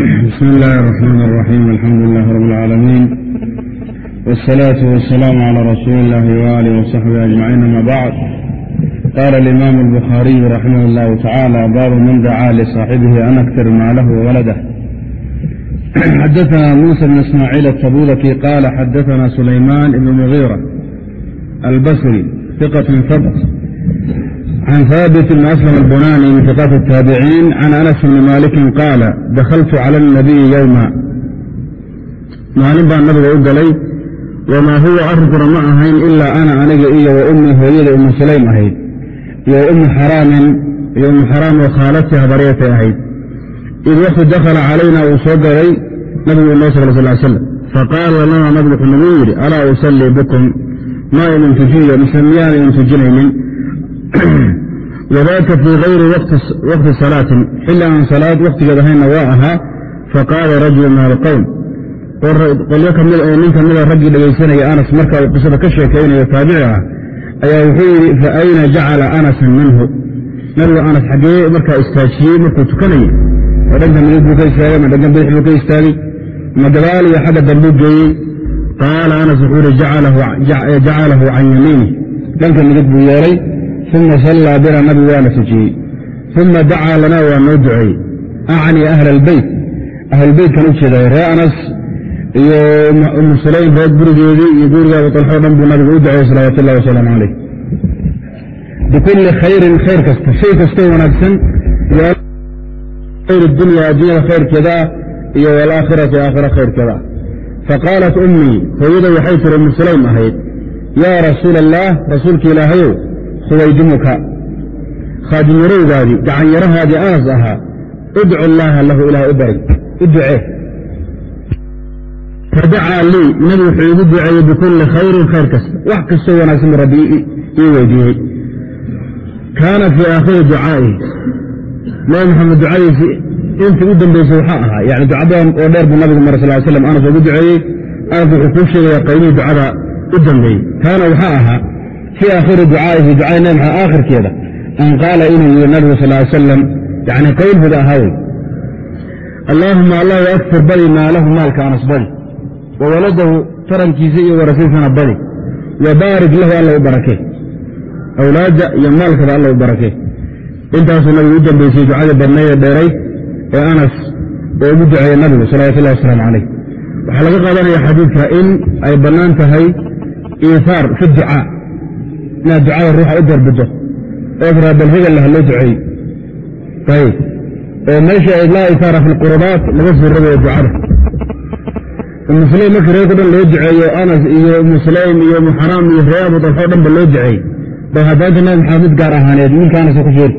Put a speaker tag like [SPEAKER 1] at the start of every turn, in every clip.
[SPEAKER 1] بسم الله الرحمن الرحيم الحمد لله رب العالمين والصلاة والسلام على رسول الله وآله وصحبه أجمعين أما بعد قال الإمام البخاري رحمه الله تعالى - باب من دعا لصاحبه an أktir maalh وwaldah حدثنا موسى بن إسماعيل التbulkي قال حدثنا سليمان بن مغيرة البصري ثqة fبت عن ثابت بن أسلم البناني من ثقات التابعين عن أنس بن مالك قال دخلت على النبي يوما maalin baa nabiga u galay wamaa huwa arrinkuna ma ahayn ilaa ana aniga iyo wa ummi hooyada ummu sulaym ahayd iyo ummu xaraamin iyo ummu xaraam oo khaalatii habaryatay ahayd id wakti dakhala calayna uu soo galay nabigu inoo sal sal slam faqaala lanaa nabigu wuxuu nagu yidhi alaa usallii bikum maa idin tujiyo mise miyaan idin tujinaynin wadaaka fii kayri wakti salaatin xilli aan salaad wakhtigeed ahaynna waa ahaa faqaala rajulu min alqowm qolyo ka mid nin kamida raggii dhegaysanaya anas marka uu qisada ka sheekaynayo taabici ah ayaa wuxuu yidhi fa ayna jacala anasan minhu nabigu anas xaggee markaa istaajiyey markuu tukanayay ma dhanka midig buu ka istaagay ma dhanka bidix buu ka istaagay ma gadaal iyo xagga dambuu geeyey qaala anas wuxuu yihi jacalahu can yamiini dhanka midig buu yeelay uma sallaa bina nabigu waana tujiyey uma dacaa lanaa waa noo duceeyey acni ahla albeyt ahlulbeytkan u jeeday ree anas iyo umu sulaym reer gurigeedii iyo guriga abu talxo dhan buu nabigu u duceeyey salawat ullahi wasalaamu calayh bikulli khayrin khayr kasta shay kastoo wanaagsan khayr dunya addunyada khayrkeeda iyo walaakhirati aakhira khayrkeeda faqaalat ummii hooyada waxay tiri umu sulaym ahayd yaa rasuula allah rasuulka ilaahayow khuwaydimuka khaadimyarowgaadii gacanyarahaadii anas ahaa idcu allaaha lahu ilaah u bari u ducee fadacaa lii nabi wuxuu igu duceeyey bikulli khayrin khayr kasta wax kastoo wanaagsan buu rabbi ii weydiiyey kaana fii aakhiri ducaa'ihi nabi maxamed ducadiisii intii u dambaysay waxaa ahaa yani ducadan oo dheer buu nabigu maray sal slam anas ugu duceeyey anas wuxuu kuu sheegaya qaymihii ducada u dambeeyey kaana waxaa ahaa fii aakhiri ducaa'ihi ducada nabi maxamed aakhirkeeda an qaala inuu yidhi nabigu sal ly salam yani qowlhuda ahaa wey allaahuma allahu akfir badi maalahu maalka anas badi wa waladahu tarankiisa iyo warasiisana badi wa baarik lahu alla u barakee awlaadda iyo maalkaba alla u barakee intaasuu nabigu u dambaysay ducadii badnaydee dheerayd ee anas oo ugu duceeyey nabigu salawatullahi wasalaamu calayh waxaa laga qaadanaya xadiidka in ay bannaan tahay iihaar fi ducaa inaad ducada ruuxa u darbido. Oo tiraa bal loo duceey ayib oo meesha laa ihaara fi lqurubaat laga sii rabayo ducada. Umu sulaym markii reerko dhan loo duceeyo anas iyo umu sulaym iyo umu xaraam iyo ree abu dalxo dhan ba loo duceey ba haddaanta nabi maxamed mid gaar ahaaneed wiilka anas ku jiri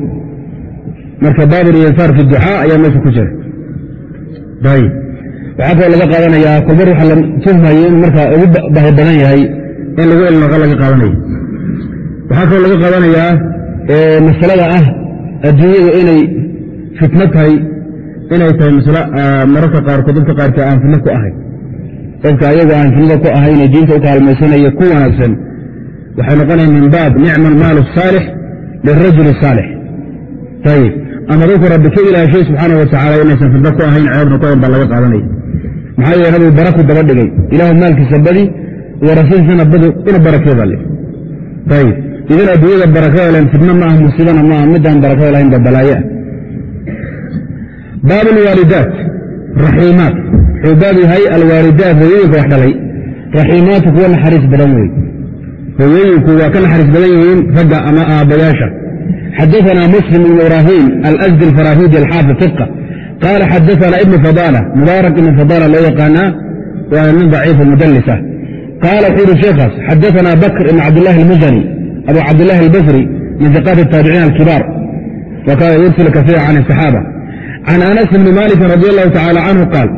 [SPEAKER 1] marka baabul iihaar fi ducaa ayaa meesha ku jira. Ayib waxaa kaloo laga qaadanayaa kolbar waxa la tuhmayo in markaa ugu bahi badan yahay in lagu ilnaqa laga qaadanayo waxaa kaloo laga qaadanayaa masalada ah adduunyada inay fitno tahay inay tahay masle mararka qaarkood dadka qaarkii aan fitno ku ahayn dadka ayagu aan fitnada ku ahayn ee diinta u kaalmaysanaya ku wanaagsan waxay noqonaya min baab nicma almaalu asaalix lirajuli saalix. Ayib ama dadku rabbi ka ilaashay subxaana wa tacala inaysan fitno ku ahayn ceebna ku ahayn baa laga qaadanaya. Maxaa yeele nabigu baraku daba dhigay. Ilaahu maalkiisa badi wa rasuulkiisana badi ina barakeeda le ayib idan adduunyada barakada len fitno maaha musiibana maaha midaan barakada lahayn ba balaaye ah baab alwaalidaat raxiimaat wuxuu baab yahay alwaalidaat hooyooyinka wax dhalay raxiimaatu kuwa naxariis badan wey hooyooyinku waa ka naxariis badan yihiin ragga ama aabbayaasha xadaثna muslim ibn ibrahim alasdi alfarahidi alxaafid fiqa qaala xadaثna ibn fadala mubaarak ibn fadala loo yaqaanaa waa nin daciif mudalisa qaala wuxuu yihi sheekhaas xadaثna bakr ibn cabdillahi almuzani abu cabdillahi albasri min iqaat الtaabiciin alkibaar wakaana yursil kasiira can الصaxaaba can anas bni maliki radi allahu tacala canhu qaal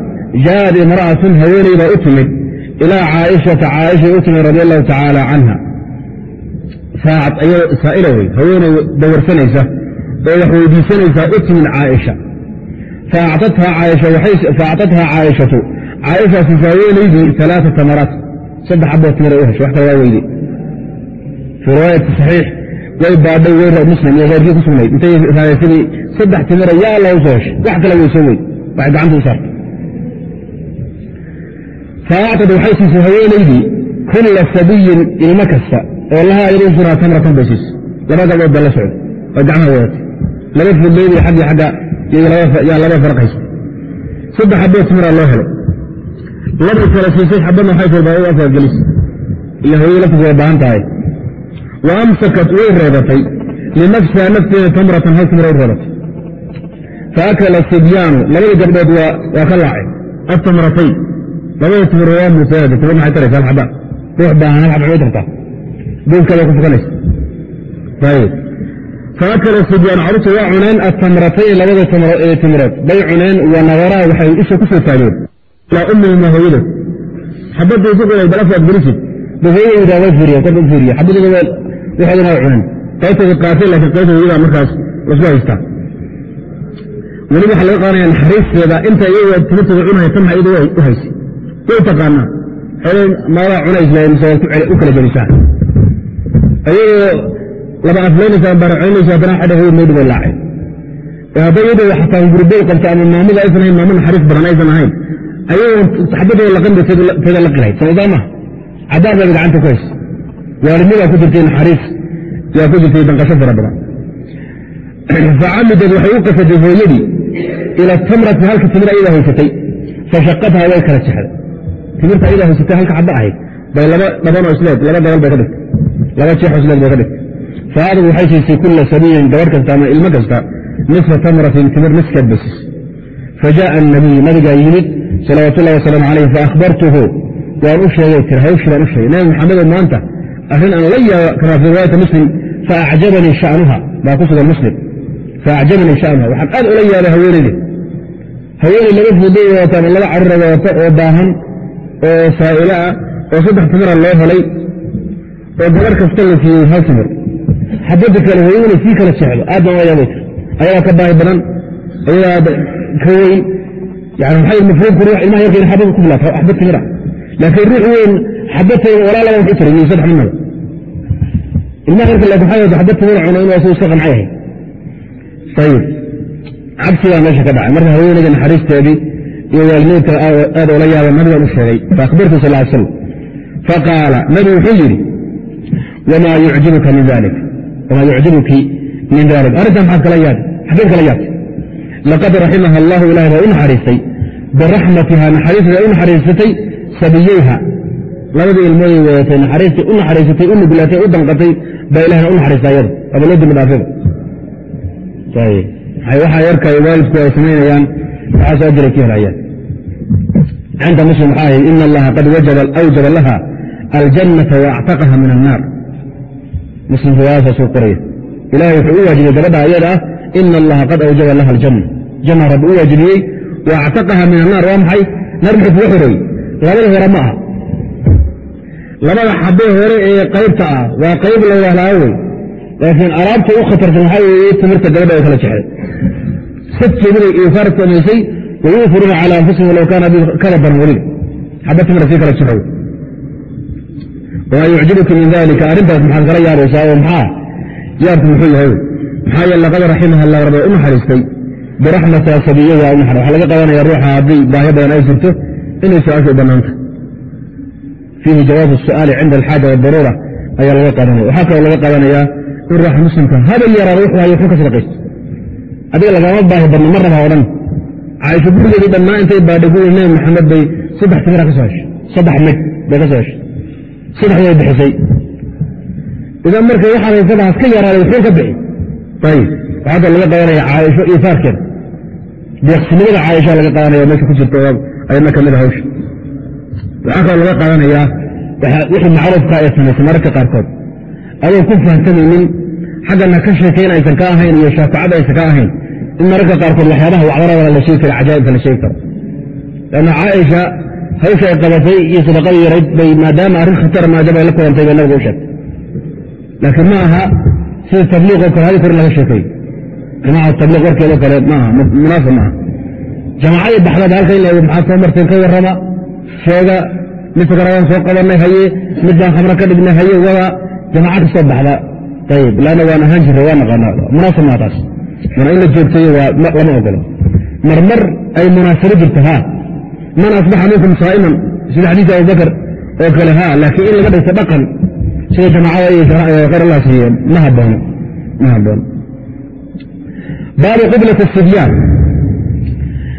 [SPEAKER 1] jaaءat imra'atun haweeney baa u timid ilaa caaishata caaishay u timid radi allahu tacaala canha saacad ayadoo saa'ila wey haweeney dawarsanaysa oo wax weydiisanaysaa u timid caaisha faactathaa caaishatu caaishaasi haweenaydii alaaa tamaraat saddex aboo timira u heshay wax kale waa weyde fii riwaayati saxiix way baadhay wey muslim iyo keyrkii ku sugnayd. Intay raadaysadii saddex timira yaa alla u soo heshay. Wax kale way soo weyd waxay gacanta u saartay. Faactad waxay siisay haweenaydii kulla sabiyin ilmo kasta oo lahaa iyadoo suraa tamratan bay siisay laba gabdhood baa la socda oo gacmaha wadatay. Laba fudlaydi xaggii xagga yaa laba faraq haysta. Saddex xabood timraa loo helo. Labay kala siisay xabadna waxay tahay baa u afaagelis ila hooyada laftiisa way baahan tahay wa amsakat way reebatay. Linafsiha nafteeda tamratan hal timra reebatay. Faakala sibyaanu labada gabdhood waa ka laacay atamratayn labada timr waa musaada timr maxay taraysa hal xaba ruux baahan hal xaba way tartaa duulkeeda ku fukanaysa. Faakala sibyaan carruurta waa cuneen atamratayn labada timrood bay cuneen wa nadaraa waxay isha ku taageen ilaa ummihima hooyadood xabadda isu qoday bal afaad gelisid ba hooyadaydaa waa fiiriya u fiiriya xabadooda waxoodana waa cuneen qaybtooda qaatay laakiin qaybta hooyadaa markaas lasku haystaa weliba waxaa laga qaadanaya naxariisteeda inta iyaga timirtooda cunaya tanna iyada u haysay way taqaanaa xeelay maadaa cunaysa mise u kala gelisaa ayagoo laba aflaynaysa baracoynaysa haddana xadha hooyad noo dhibay laacay hadday iyadoo xataa gurubay qabta ama maamada aysan ahayn maamo naxariis badan aysan ahayn ayagoo saxbadooda laqanba teeda la qilayd sababtaa maha cadaab bay gacanta ku haysa waalidnidaa ku jirtay naxariis yaa ku jirtay danqasho fara badan facamidad waxay u qasaday hooyadii ila tamrati halka timir ayadaa haysatay fashaqadha way kala jexday timirta ayadaa haysatay halka xaba ahayd bay laba dhabanoo isleed laba gabal bay ka dhigtay laba jeexoo isleed bay ka dhigtay faadug waxay siisay kulla sabiyin gabarh kasta ama ilmo kasta nisfa tamratin timir niskeed bay siisay fajaءa الnabiy nabigaa yimid salawaat ullahi wasalaamu alayh faahbartuhu waan u sheegay tir hawshii baan u sheegay nabi maxamedow maanta arrin aan la yaaba kamaa fi riwaayati muslim faacjabanii sha'nuha. Baa ku sugan muslim. Faacjabanii sha'nuha. Waxaan aad ula yaabay haweenayda haweeney laba fuuday wadata ama laba carura wadata oo baahan oo saa'ilo ah oo saddex timira loo helay oo gabarh kasta la siiyey hal timir xabadda kale hooyaduna sii kala jecdo aad baan ula yaabay tir ayadaa ka baahi badan. Ayadaa ka weyn. Yani maxay mafhuumku ruux ilmaha yarka in xabad ku filaato xabad timira laakiin ruux weyn xabadtayda walaa laba wuxu tiray saddex minada ilmaha yarka laakin xabad timira cuno inuu asagu iska qancay yahay ayib cabsigaa meesha ka dhacay marka haweenayda naxariisteedii iyo waalidneedka aad oola yaaba nabigan u sheegay faakbartu sal l slam faqaala nabi wuxuu yidhi wamaa yucjibuka min dalik wamaa yucjibuki min dalik arrintan maxaad kala yaabay xageed kala yaabtay laqad raximaha allahu ilahay baa u naxariistay biraxmatiha naxariisteeda u naxariisatay sabiyeyha labadii ilmooday wadatay naxariistay u naxariisatay u nuglaatay u danqatay baa ilahna u naxariista ayada aba loo dambi dhaafada waxaa yarkay waalidku ay samaynayaan waxaasoo ajiray ka helayaan cinda muslim waxaa ahayd ina allaha qad awjaba laha aljannata waactaqaha min annaar. Muslim riwaayadaasuu qoraya. Ilahay wuxuu u waajibiyey gabadha ayada ah ina allaha qad awjaba laha aljanna. Janna rabbi u waajibiyey waactaqaha min annaar. Waa maxay? Naar muxuu kuga xoreeyey labada hore ma aha. Labada xabee hore ee qaybta ah waa qayb la wahlaa wey. Laakiin alaabta u khatarsan waxaa weeye timirta gabadha ay kala jexday sadkeedinay iifaar samaysay wayuufiruuna cala anfusihim walow kaana kada baran weliga xaba sii kala jexow wamaa yucjibuka min dalika arrintaas maxaad kala yaabaysaa oo maxaa yaabku muxuu yahay maxaa yeele laqad raximaha allah rabbi u naxariistay biraxmata sabiyada waxaa laga qabanaya ruuxa haddii baahi badan ay jirto inay su'aasha u bannaanta. Fiihi jawaabu su'aali cinda alxaaja wadaruura ayaa laga qaadanaya. Waxaa kaloo laga qaadanayaa in ruuxa muslimka habal yaraa ruux waayo wuxuu ka adiga lagama baahi badno ma raba o dhan. Caaisho gurigeedii dhammaa intay baadhagu nebi maxamed bay saddex timira ka soo heshay. Saddex meg bay ka soo heshay. Saddex way bixisay. Idan marka waxaad haysadaas ka yaraaday wuxuu ka bixi. Ayib waxaa kaloo laga qaadanaya caaisho iyo faarkeeda. Deeqsinimada caaisha laga qaadanaya meesha ku jirta ayadna ka mid a hawsha. Waxaa kaloo laga qaadanayaa wixii macruufka ee samaysay mararka qaarkood. Adoon ku fahamsamaynin xaggana ka sheekayn aysan ka ahayn iyo shaafacada aysan ka ahayn in mararka qaarkood waxyaabaha wacdarada la sheegi karo cajaa'ibka la sheegi karo. Lanna caaisha hawsha ay qabatay iyo sadaqadii yarayd bay maadaama arrin khatara maadaama ay la kulantay bay nabiga u sheegtay. Laakiin ma aha sida tabliiqoo kale hadi kor in laga sheekeeyo. Jamaca tabliiq warkeedoo kale maaha munaasib maaha jamacadii baxdada halka in maxaad soo marteen ka warrama? Sheega mid sakarabaan soo qabanay haye mid baan khamro ka dhignay haye wada jamaca ka soo baxda. Ayib laanna waan ahaan jirray waa naqaana munaasib maa taas. Mana in la joogtayo lama ogolo. Marmar ay munaasabo jirto ha man asbaxa minkum saa'iman sida xadiidka abubakar oo kale ha laakiin in laga dhigto dhaqan sida jamaacada iyo khayr allah siiyeen ma haboono ma haboono baabu qiblat sibyaan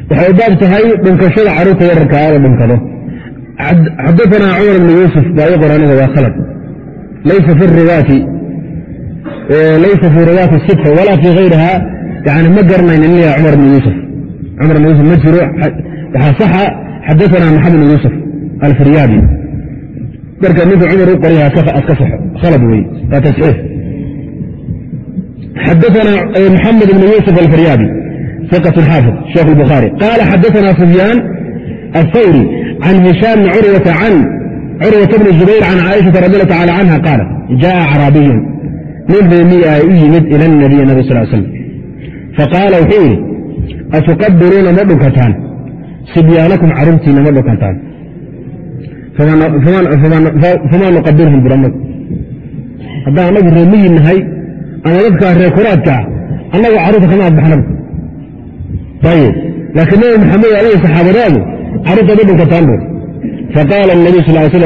[SPEAKER 1] waxay baab tahay dhunkashada carruurta yararka la dhunkado xadaanaa cumar bn yuusuf baa qoraniga waa khalad. Laysa fii riwaati sita walaa fii hayriha yani ma garanaynin ila cumar bn yuusuf. Cumar bn yuusuf ma jiro waxaa saxa xadaanaa maxamed bn yuusuf alfiryaabi marka ninka cumar u qoryaha aska saxo khalad wey waa taxiif xadaanaa maxamed bn yuusuf alfiryaabi ثقة xاaفظ شhيkh البخاري قال xdثna سفyاn الثwري عن هiشام بن curوة عن curوة بن زبير عن cائشhaةa رضي الله تعالى عنها قاaلت جاء أعراaبي nin reemiya u yimid ilى النبي nب صل ل sلم faqاala wuxuu yidhi أتuqabiruuna ma dhunkataan sibyaanakum caruurtiina ma dhunkataan fama nuqabirhum buramag haddaan anagu reemiyi nahay ama dadkaa reer kuraadkaa annagu carruurta kama adbaxnaba ayb laakiin nabi maxamed adiga saxaabadaadu carruurta buur faqaala الnabiy sal ly sl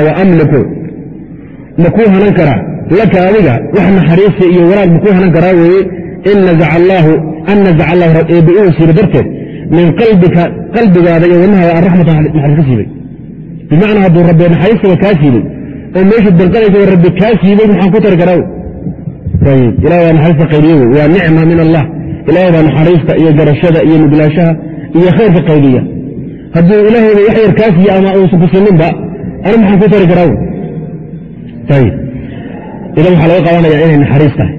[SPEAKER 1] awa amliku makuu hanan karaa laka adiga wax naxariista iyo wanaag makuu hanan karaa weeye an nazaca allahu eebbe uu siibay darteed min qalbigaada iyo wadnahaada araxmata naxariis ka siibay bimacnaa hadduu rabbi naxariistaba kaa siibay oo meesha danqadaysa rabbi kaa siibay maxaan ku tari karaa ilahi waa naxariista qaybiye wey waa nicma min allah ilahay baa naxariista iyo garashada iyo nuglaashaha iyo khayrka qaybiya hadduu ilaahayba wax yar kaa siiye ama uusan ku sininba ana maxaan ku tari karaa ayb idan waxaa laga qabanaya inay naxariis tahay.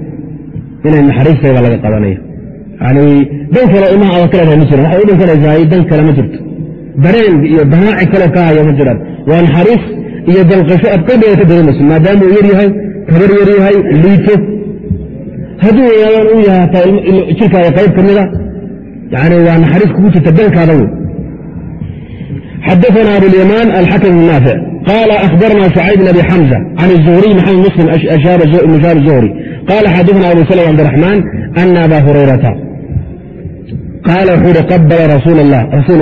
[SPEAKER 1] Inay naxariis tahay baa laga qabanaya. Yani dan kale ilmaha aad ka leedahay ma jiran waxay u dhankanaysahay dan kale ma jirto. Dareen iyo damaaci kaloo ka haya ma jiraan. Waa naxariis iyo dalqasho aad ka dareemayso maadaama uu yar yahay yahay liito hadduu weynaadaan uu yahay hataa jirkaada qayb ka mida yani waa naxariis kugu jirta dankaada wey xadaثna abulyamaan alxakm bn naafic qala akhbarna شhucayb bn abi xamزة can الzuhriy maxamed muslim shaab zuhri qala xadaثna abu slm abdiraxmaan ana aba hurayrata qaala wuxuu ihi qabala rasuul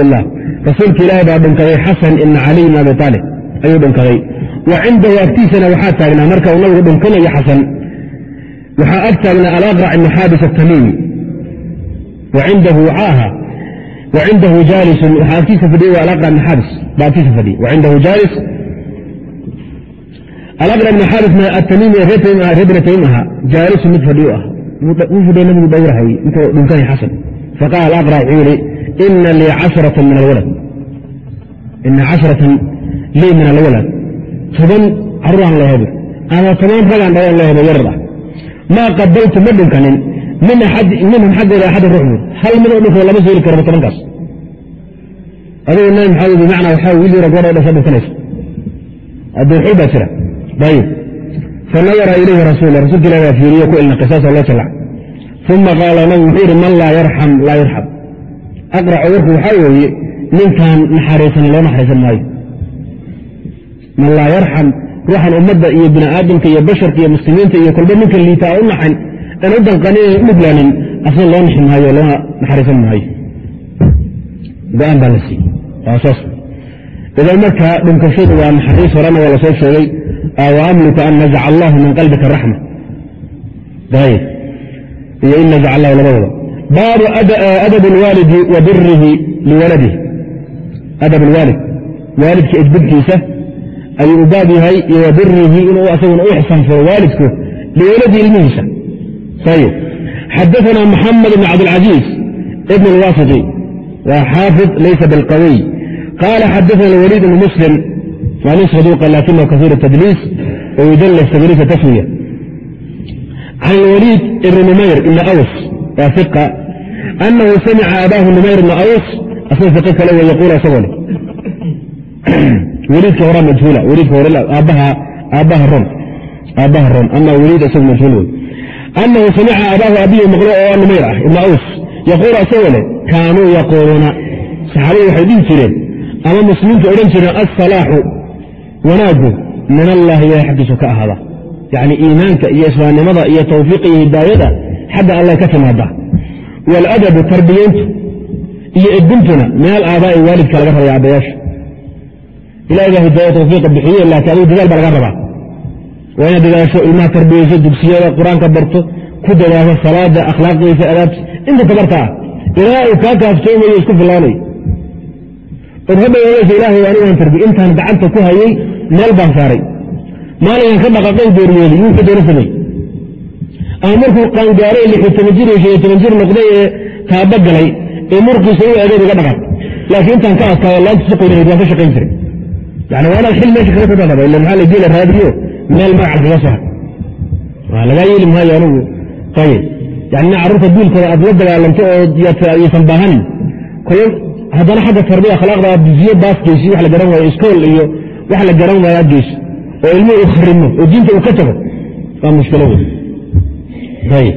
[SPEAKER 1] الlah rasuulka ilaahi baa dhunkaday xasan ibna caliy bn abi aalib ayuu dhunkaday wa cindahu agtiisana waxaa taagnaa marka uu nabigu dhunkanayo xasan waxaa ag taagnaa alaqrac ibn xaabis الtamiimi wacindahu waxaa ahaa wacindahu jaalisun waxaa agtiisa fadhiyey waa alaqra ibn xaabis baa agtiisa fadhiyey wacindahu jaalis alaqra ibn xaabis atamiimi reer bina tamiim ahaa jaalisu mid fadhiyo ah wuu fadhiya nabigu dhowrahayey intuu dhunkanay xasan faqaala alaqra wuxuu yihi ina lii casharatan min alwalad ina casharatan lii min alwalad toban carruuraan leehaybu ama toban ragaan dhalaan leehayba yarar ah maa qabaltu ma dhunkanin minhum xaggooda axad ruux buur hal midoo dhunkada lama sooli karaba tobankaas. Adigu nabi maxamed bimacnaa waxaa wiil yaro gabadha dhasha dhunkanaysa adduuxul baa jira. Ayib fanadara ilayhi rasuul rasulka ilah baa fiiriyo ku ilna qisaasoo loo jalac uma qaala nabigu wuxuu yidhi man laa yarxam laa yurxam aqraco warku waxaa weeye ninkaan naxariisan loo naxariisan maayo. Man laa yarxam ruuxan ummadda iyo bini aadamka iyo basharka iyo muslimiinta iyo kolba ninka liitaa u naxan aan u danqanin u dhuglaanin asna loo nixi maayo loona naxariisan maayo. Go'aan baa la siiyey. Idan marka dhunkashadu waa naxariis horena waa la soo sheegay wa an nazaca allahu min qalbika raxma. Iyo in nazaca allahu labadaba. Baabu adab اlwaalidi wa birihi liwaladih adab اlwaalid waalidka edbintiisa ayuu u baab yahay iyo wa birihi inuu asaguna u ixsaanfuro waalidku liwaladi ilmihiisa. Xadaana muxamed bn cabdاlcaziiz ibn اlwasiqi waa xaafid laysa bilqawiy. Qaala xadaana waliid bn muslim waa nin saduuqa lakinahu kasiir tadliis wayudallis tadliisa taswiya can lwaliid ibni numayr ibni aws waa iqa anahu samica abaahu numayr ibna aws asagoo iqo kale wa yaquul isagoo le weliidka horaa majhuula weliidka hore aabbaha ron aabbaha ron ama weliid isagu majhuul wey anahu samica abaahu abihi maqlo oo numayr ah ibn aws yaquul asagoo le kaanuu yaquuluuna saxaabadu waxay dhihi jireen ama muslimiintu odhan jireen asalaaxu wanaaggu min allahi ilahay xaggiisu ka ahaada yacni iimaanka iyo islaamnimada iyo tawfiiqa iyo hidaayada xagga allah ka timaada waaladabu tarbiyeyntu iyo edbintuna min alaabaa'i waalidka laga rabay aabbayaasha ilahay baa hidaaya tawfiiqa bixiye laakiin adigu dadaal baa laga rabaa. Waa inaad dadaasho ilmaha tarbiyeyso dugsiyada qur'aanka barto ku dadaasho salaada akhlaaqdiisa adaabti inta tabarta ah. Ilaa uu kaa kaaftoomayo isku filaanayo od hadhawaalaysa ilaahay anigaan tarbiy intaan gacanta ku hayay meel baan saaray. Maalinkan ka dhaqaqay dooryeeli wuxuu doona samey ama markuu qaangaaray lixi toban jir iyo shan iyo toban jir noqday ee taaba galay ee murqiisa u eedeed iga dhaqan laakiin intaan ka adkaado laagtiisa qoynayd waan ka shaqayn jiray yani waa inaad xil meesha kaga tadadaba ila maxaa la geela raadiyo meel magacal kaga soo har lagaa yeeli maayo anigu ayib yani carruurta duulkooda aad la dagaalanto oo ysan baahanin haddana xagga tarbiya akhlaaqda aad dusiyo baas geysi wax la garan waayo iskool iyo wax la garan waayo aad geyso oo ilmuhu u kharimo oo diinta uu ka tago waa mushkilo wey ayib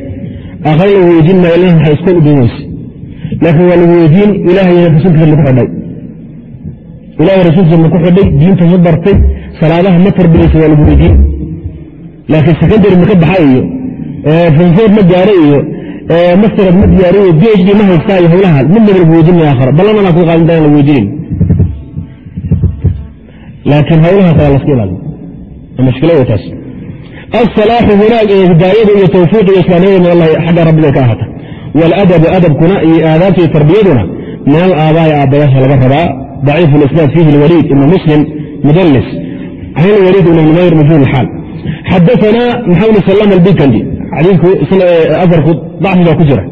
[SPEAKER 1] aakhare weydiin maayo ilmaha waxay iskool u weyse laakiin waa lagu weydiin ilaahay rasuulkiisa maku xidhay ilahay rasuulkiisa maku xidhay diinta ma bartay salaadaha ma tarbiyeysa waa lagu weydiin laakiin secondary maka baxa iyo fonfoor ma gaara iyo mastarad ma diyaariyo b h d ma haystaa iyo hawlaha midnaba lagu weydiinaya aakharo ballanana ku qaadan daan lagu weydiinayn laakiin hawlahaas waa laska ilaaliyo mushkilo wey taas asalaaxu hunaag ee hidaayada iyo tawfiiq iyo islaamiyada min allahi xagga rabbiga ka ahata. Waaladabu adabkuna iyo aadaabta iyo tarbiyaduna min alaabaai aabbayaasha laga rabaa daciifu lisnaad fiihi lwaliid ibnu muslim mudallis can ilwaliid ibn numayr majhuul xaal xadaana maxamed salam albikandi xadiidku afarku dacfi baa ku jira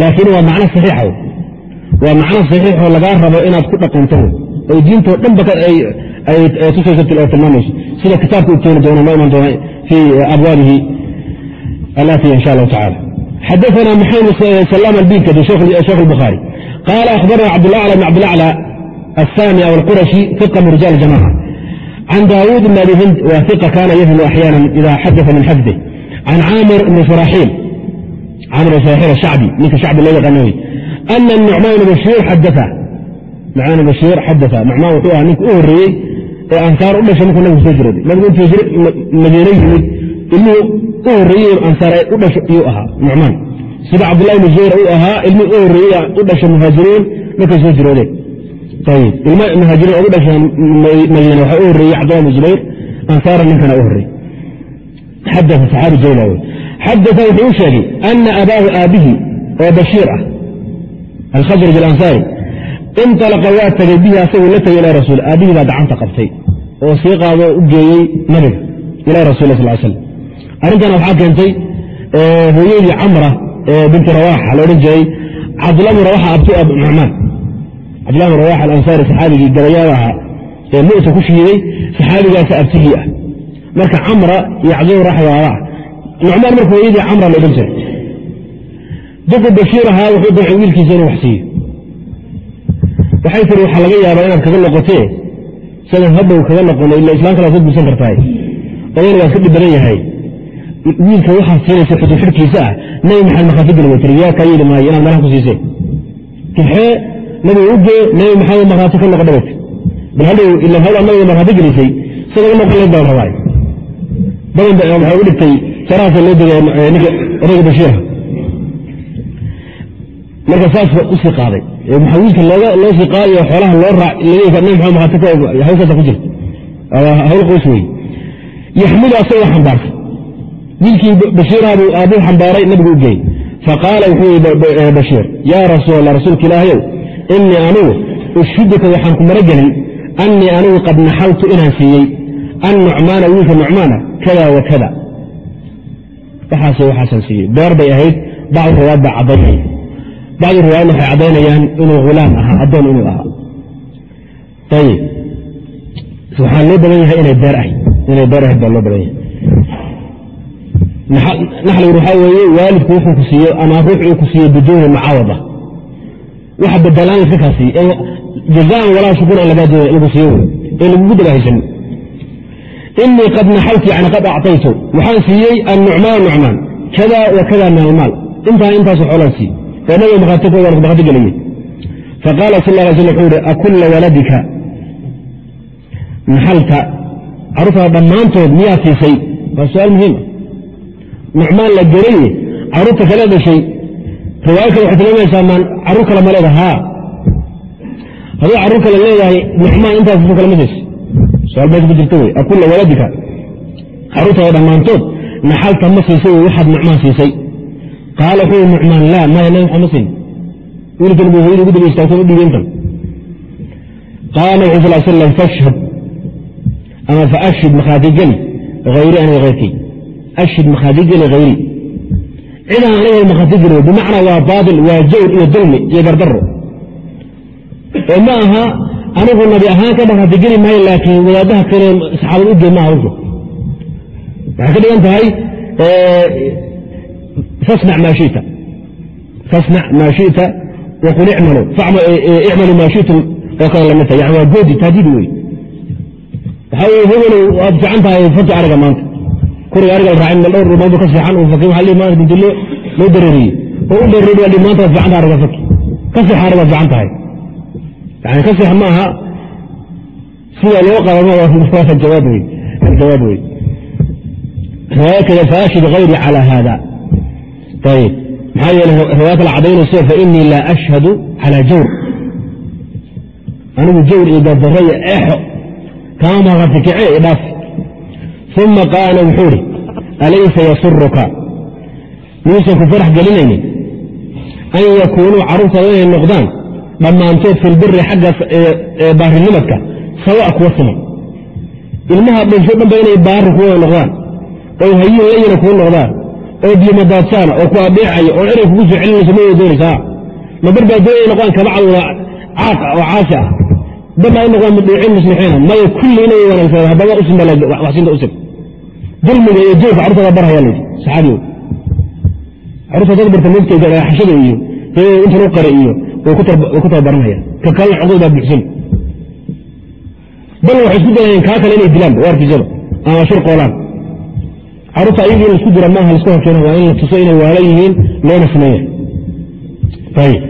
[SPEAKER 1] laakiin waa macno saxiixa waa macno saxiixoo lagaa rabo inaad ku dhaqanto oy diintoo dhanba tusayso oo tilmaamayso sida kitaabka u keeni doono noo iman doona fii abwaabihi alaatiya insha allahu tacala xadaana maxamed salam albikandi sheekh الbukhaari qaala akhbarana cabdullah bn cabdilaclى الsami aw اlqurashi fiqa min rijal jamaca can daawuud bn abi hind wa iqa kana yahmu axyaana ida xadaثa min xafdih can caamir bn saraxiil caamir bn saraxiil ashacbi ninka shacbi loo yaqaana wey ana nucmaan bn bashiir xadaa nucmaan bn bashiir xadaa nucmaan wuxuu ahaa ninka u horreeyey ee ansaar u dhashay markuu nabigu soo jirooday nabigu intuu madiine yimid ilmuhu u horreeyey ansaar u dhasho iyuu ahaa. Nucmaan. Sida cabdullahi bn zubayr u ahaa ilmihii u horreeyey u dhashay muhaajiriin markay soo jiroodeen. Ayib ilma muhaajiriin ugu dhashay madiine waxaa u horreeyey cabdullahi bn zubayr ansaara ninkana u horreeyey. Xadaa saxaabi jayla wey xadaa wuxuu u sheegay ana abaahu aabbihi oo bashiir ah alkhasraj alansaari inalaqa waa tegey bihi asaguu la tegay ila rasuul. Aabbihii baa gacanta qabtay oo sii qaadoo u geeyey nabiga ila rasul sal slam arrintana waxaa keentay hooyadii camra binti rawaxa la odhan jiray cabdullah bin rawaxa abti nucmaan cabdullah bin rawaxa alansaari saxaabigii gabayaada ahaa ee mu'ta ku shiiday saxaabigaasa abtigii ah. Marka camra iyo cabdullah raxwaada ah nucmaan marka hooyadii camra la odhan jiray. Duqu bashiir ahaa wuxuu dancay wiilkiisa inuu wax siiyo waxay tiri waxaa laga yaabaa inaad kaga noqotee sadan hadhow kaga noqono ila islaan kale ad guursan waa iska dhib badan yahay wiilka waxaad siinaysa xudu xidhkiisa ah. Nabi maxamed markhaati geli way tiri yaa kaa yeeli maayo inaad meelaha ku kaxee nabiga u nabi maxamed markhaati ka noqo dhabat bal hadhow ila hawlaa nabiga markhaati gelisay sidaga noqon layd baan rabaa badan ba waxay u dhigtay sarahaasa loo degay ninka odayga bashiirha marka saas u sii qaaday. Maxaa wiilka loo sii qaadayo xoolaha loo raac nabi maxamed markhaati hawshaasa ku jirta. Hawl qoys wey yaxmilu asagoo xambaarsan wiilkii bashiirhaabuu aabuu xambaaray nabigu u geeyey. Faqaala wuxuu yii bashiir yaa rasuul allah rasuulka ilaahayow inii anigu ushiduka waxaan ku maragelin annii anigu qad naxaltu inaan siiyey an wiilka nucmaana kada wa kada waxaas waxaasan siiyey. Beer bay ahayd bacdu riwaayad baa caddaynaya bacdu riwaayadna waxay caddaynayaan inuu hulaam ahaa addoon inuu ahaa. Ayib waxaa loo badan yahay inay beer ahayd. Inay beer ahayd baa loo badan yahay naxligu waxaa weeye waalidku wuxuu ku ama ruux uu ku siiyo biduuni mucaawada waxa bedelaan iska kaa siiye jazaan walaa doonay lagu siiyo ee lagugu dabahaysan inii qad naxaltu yani qad acطaytu waxaan siiyey annucmaan nucmaan kada wa kada min almaal. Intaa intaasu xoolaan siiye oo nabiga markhaati markhaati geliyey. Faqaala sal alay slam wuxuu ihi akulla waladika? Naxalta carruurtaa dhammaantood miyaa siisay? Waa su'aal muhiima nucmaan la gelaye carruurta kale dhashay. Riwaayo kale waxay tilmaamaysaa maan carruur kale ma leeda haa hadduu carruur kale leeyahay nucmaan intaas su kala midaysa su'aal meesha ku jirta wey akulla waladika. Carruurtaada dhammaantood naxalta ma siisay wey waxaad nucmaan siisay. Qaala wuxuu nucmaan laa maya nabi maxamed ma siin wiilkan buu hooyada ugu daba istaagsan u qaala wuxuu sal slam fashhad. Ama faashhid makhaatigeli hayri aniga hayrkay ashhid makhaatigeli hayri cidaan aniga makhaatigeli bimacnaa waa baatil waa jawr iyo dulmi iyo gardaro oo ma aha anigu nabi ahaan ka makhaatigeli maayo laakiin wadaadaha kale saxaabad u gee maaha waxay ka dhigan tahay fasnac maa shita fasnac maa shita waqul icmalu maa shitum oo kale la mid tahay yani waa goodi taadiid wey waxaa weye hebelo waad fiican tahay faki ariga maanta kuriga ariga la raacin dhowr rumoodba ka fiican uu faki waxaa maanta dinti loo dareeriyey oo u dareeri waa maanta waad fiican tahay ariga faki ka seexa ariga waad fiican tahay. Yani ka seexa ma aha sida loo qaadama jawaab wey jawaab wey riwaaya kada faashid hayri calى hada ayb maxaa yeele riwaaya kale cadaynayso fainii laa ashhadu calى jawr. Anigu jawr iyo gardaro iyo eexo. Kama maqati kice i dhaaf uma qaala wuxuu idhi alaysa yasuruka miyuusan ku farax gelinaynin an yakuunuu carruurtaada inay noqdaan dhammaantood fi lbiri xagga baarinimadka sawa kuwa siman ilmaha dhinsho dhanba inay baari kuwa noqdaan oo hayin layina kuu noqdaan oo biyomadaadsana oo ku adeecaya oo eray kugu soo celinayso ma wada doonaysaa ma barbaa doonay noqdaan kabacdooda caaqa oo caasi ah barna ay noqdaan mudiiciin muslixiina maya kulli inay wanaagsan haddaba usin baa waxsinta usig dulmiga iyo joogka carruurtada barhaya layidhi saxaabiyow carruurta dad barta mogtayda xashada iyo intan u qare iyo way ku tababaranaya. Ka kalena cuqud baa buxsan bal waxay isku dayayeen kaa kale inay dilaan waarkiisaba ama shir qoolaan. Carruurta ayagii la isku dira maaha la isku horkeena waa in la tuso inay waala yihiin loona sameeya ayb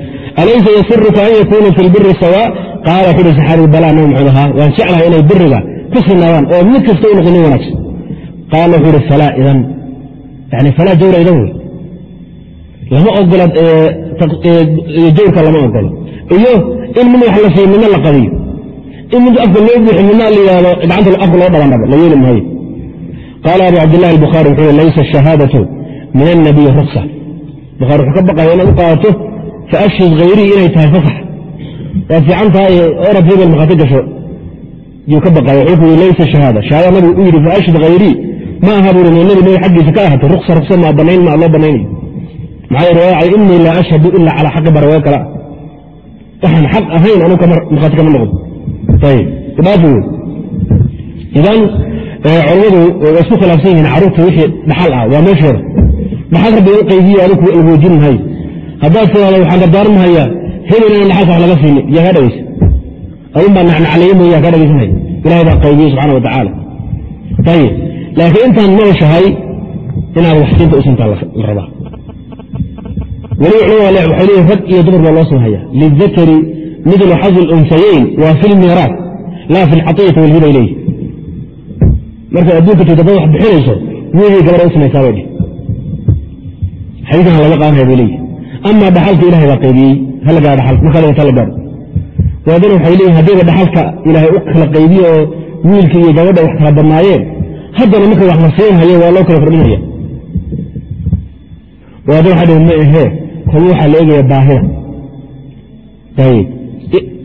[SPEAKER 1] alaysa yasuruka an yakunuu fi lbiri sawa? Qaala wuxu uhi saxaabi balaa nabi maxamed ahaa waan jeclahay inay biriga ku sinaadaan oo mid kasta u noqon nin wanaagsan qaala wuxuu uhi falaa idan yani falaa jawra idan wey lama ogola jawrka lama ogolo iyo in mid wax la siiyo midna la qadiyo in mid afka loo buuxi midna la yihahdo gacanta afka loo dhabandhabo la yeeli maayo qaala abu cabdillahi albukhaari wuxuu yhi laysa ashahaadatu min annabiyi ruksa bukhaari wuxuu ka baqaya inaad u qaadato faashhid hayrii inay tahay fasax waad fiican tahay orad hebel makhaati gasho yuu ka baqaya wuxuu ku yhi laysa shahaada shahaada nabigu u yidhi faashhid hayrii ma aha buu nabi nabi xaggiisa ka ahatay ruksa ruksa maa banayn maa loo banaynayo maxaa riwaaya inii laa ashhadu ila calaa xaqi ba riwaaya kale. Ah waxaan xaq ahayn anu makhaati kama noqdo ayib idaafi wey idan culammadu way isku khilaafsan yihiin carruurta wixii dhaxal ah waa meeshooda dhaxal rabbi u lagu wejin maayo haddaad tiraado waxaan dardaarmahayaa hebel inaan dhaxalka wax laga siinin yaa kaa dhegeysa adun baa nacnacleeye mooya kaa dhegeysanaya ilahay baa qaybiye subxana wa tacaala laakiin intaan nooshahay inaad waxsiinta u sintaa la rabaa. Weli culamada waxay leeyihiin rag iyo dumar baa loo samhaya lidakari midlu xazi lunsayeyn waa fi lmiiraat laa fi lxatiyati walhiba ilayhi. Markaad adduunka tagto dad wax bixinayso wiilii gabadha u samaysaa bay dheh xadiikan laga qaadanaya bay leeyihi ama dhaxalka ilahay baa qaybiyey hala gaaro dhaxalka markaa dhigata la gaaro. Waadana waxay leeyihiin haddiiba dhaxalka ilaahay u kala qaybiye oo wiilka iyo gabadha wax kala badnaayeen haddana marka wax la siinhayo waa loo kala kordhinaya waadana waxaa dhihi ma ahee kolu waxaa la eegaya baahida. Ayib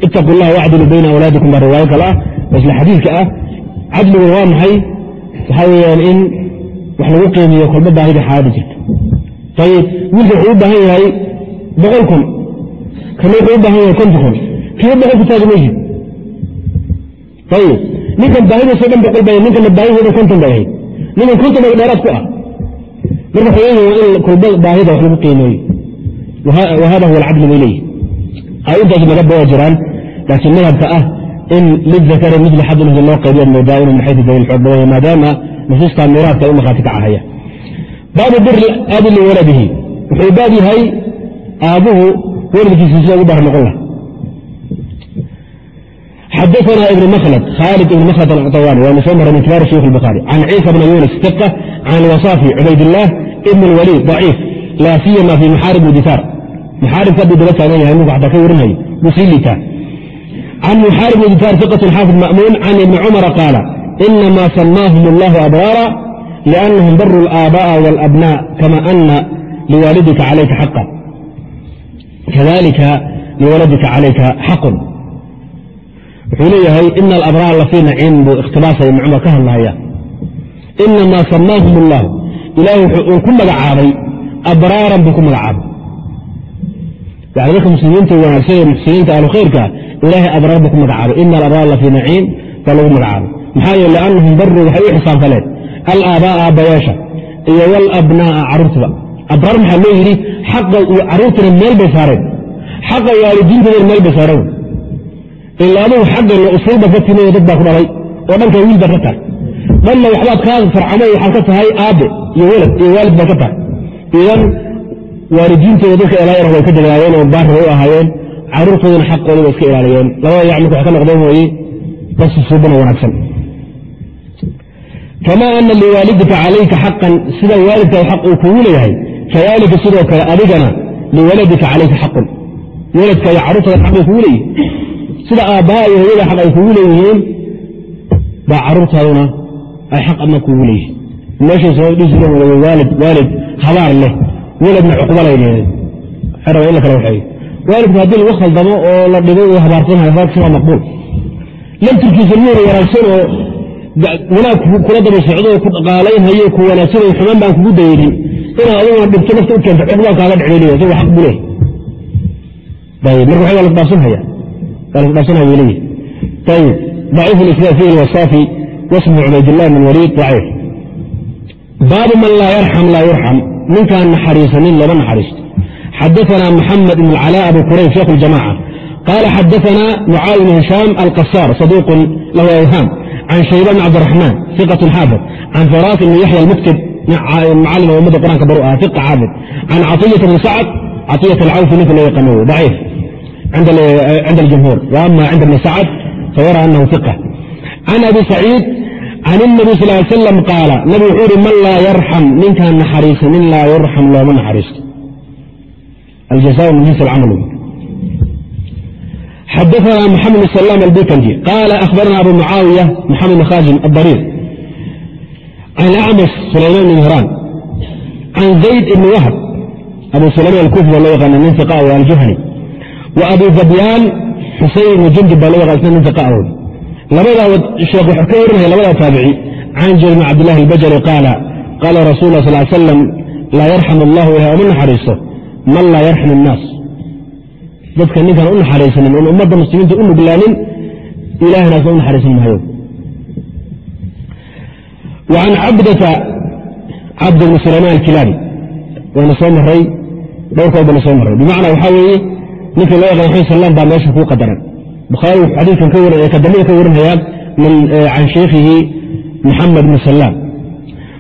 [SPEAKER 1] ittaqu llah wacdilu bayna awlaadikum baa riwaayo kale ah oo isla xadiidka ah. Cadligu waa maxay? Waxaa weyaan in wax lagu qiimiyo kolba baahida xaalada jirta ayib wiilka wuxuu u baahan yahay boqol kun. Kana wuxuu u baahan yahay konton kun. Kiiba boqol ku taagi maysid ayib ninkan baahidiiso dhan boqol bay ninkana baahidiiso dhan konton bay. Ahayd ninkan konton bay dheeraad ku ah. Marka leeyihiin waa in kolba baahida wax lagu qiimeeyo wa hada huwa alcadlu bay leeyihiin aayintaas madabba waa jiraan laakiin madhabka ah in lidakari midli xadlhi loo qaybiya moodaa inuu xayu dalil xoog badan maadaama nusuusta miiraadka u markhaati kacahaya baabu biri abi liwaladihi wuxuu baab yahay aabbuhu waladkiisa sida ugu baar noqon laha xadaثna ibn mhlد khaalid ibn mhlد alcطawani waa soo maray min kibaar shuyukh الbukhaari can ciisa bn yunis ثiqة can wasafi cubaydالlah ibn اlwalid ضaciif laa siyama fi maxaarib disaar maxaaribka hadduu daba taagan yahay ninku xataa ka warinhayo buu sii liitaa can muxaarib bn ditaar iqة xaafid ma'muun can ibni cumara qaala inama samaahum اllahu abraara liأnahum baru اlآabاءa wاlأbnاء kama ana liwaalidika calayka xaqa kadalika liwaladika calayka xaqun wuxuu leeyahay ina alabraar lafii naciim buu ikhtibaasaya ibn ka hadlahaya inamaa samaahum اllahu ilaah wuxuu ku magacaabay abraaran buu ku magacaabay. Yani dadka muslimiinta wanaagsan ee muxsiniinta ahlu khayrka ilaahay abraar buu ku magacaabay. Ina alabraar lafii naciim baa lagu magacaabay. Maxaa yeele liannahum baruu waxay u xisaabtaleen alaabaa'a aabbayaasha iyo walabnaa'a carruurtiba abraar maxaa loo yidhi? Xaqa carruurtana meel bay saareen. Xaqa waalidiintoodan meel bay saareen ila adugu xaggana usuulba ka timi oo dad baa ku dhalay. Oo dhanka wiil baad ka tahay. Dhanna waxbaad kaa farcamay waxaad ka tahay aabe iyo welad iyo waalid baad ka tahay. Idan waalidiintooda dadka ilaayana way ka degnaayeen oo baari bay u ahaayeen carruurtoodana xaqooda bay iska ilaaliyeen. Labada yac marka ka noqdeen weeye bas suubana wanaagsan. Kamaa ana liwaalidika calayka xaqan sida waalidkaa xaq uu kugu leeyahay kadalika sidoo kale adigana liwaladika calayka xaqun. Waladka iyo carruurtada xaq kugu leeyihiin sida aabbaha iyo hooyada xaq ay kugu leeyihiin baa carruurtaaduna ay xaq adna kugu leeyihiin meeshay soo dhihi jireen wada waalid waalid habaar leh weladna cuqbalay leeday in la kala waxeeyo waalidku haddii lagu khaldamo oo la dhigo uu habaarsanhayo habaarkiisa waa maqbuul. Laftirkiisa nuura wanaagsan oo wanaag kula daba socdo oo ku dhaqaalaynhayo ku wanaagsan oo xumaan baan kugu daynin inaad adiguna dhibto nafta u keento cuqbaan kaaga dhexdheliya isagoo xaq buu leeyahay marka waxay waa lasdhaafsanhaya waa lasdhaafsanhaya bay leeyihi ayib ضعيف الإسلام فيه الوصافي واسمه عبيد الله بن وليد ضعيف باب من لا يرحم لا يرحم من كان نحريسنين لما نحرست حدثنا محمد بن العلاء أبو كريم شيخ الجماعة قال حدثنا معاذ بن هشام القصار صدوق له أوهام عن شيبان بن عبد الرحمن ثقة حافظ عن فراس بن يحيى المكتب معلم ومدى القرآن كبرؤها ثقة عابد عن عطية بن سعد عطية العوف مثل يقنوه ضعيف عند عند الجمهور وأما عند ابن سعد فيرى أنه ثقة عن أبي سعيد عن النبي صلى الله عليه وسلم قال نبي يقول من لا يرحم من كان نحريس من لا يرحم لا من نحريس الجزاء من جنس العمل حدثنا محمد بن سلام البيكندي قال أخبرنا أبو معاوية محمد بن خازم الضرير عن أعمش سليمان بن مهران عن زيد بن وهب أبو سليمان الكوفي والله يغنى من ثقاء الجهني وأبو abi dabyaan xusayn ibnu jundub baa loo yaqaansa ninka qawood labadaa sheekh wuxuu ka warinaya labadaa taabici. Canjir bn cabdilahi albajari qaala qaala rasul la sal salam laa yarxam allahu ilahay uma naxariiso. Man laa yarxam innaas dadka ninkaan u naxariisanin oon ummadda muslimiinta u nuglaanin ilahana asna u naxariisan maayo. An cabdata cabd bni sulaymaan alkilaabi waana soo maray dhowrkood bana soo maray bimacnaa waxaa weeye ninka loo yaqaan sallam baa meesha kuu qadaran. Bukhaari wuxuu xadiidkan ka warin kadamida ka warinaya min can sheekhihi maxamed bn salaam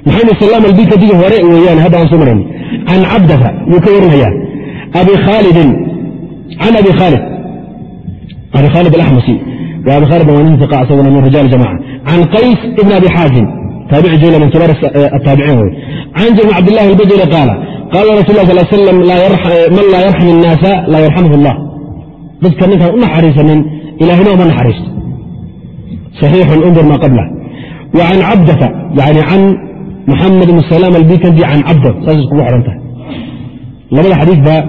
[SPEAKER 1] maxamed salaam albikadigi hore weeyaan hadda aan soo marayn can cabdata yuu ka warinaya abi khaalidin can abi khaalid abi khaalid alaxmasi wa abi khaalid waa nin fiqa asaguna min rijaal jamaca. Can qays ibn abi xaazim taabc jumla min kibaar ataabiciin wey can jir bn cabdilahi qaala qaala rasul la sal slam man laa yarxam innaasa laa yarxamhu allah dadka ninkaan u naxariisanin ilaahina uma naxariisto saxiixun undur maa qabla wa can cabdata yani can muxamed bn salaam albikandi can cabda saas iskugu xidhan tahay labada xadiid baa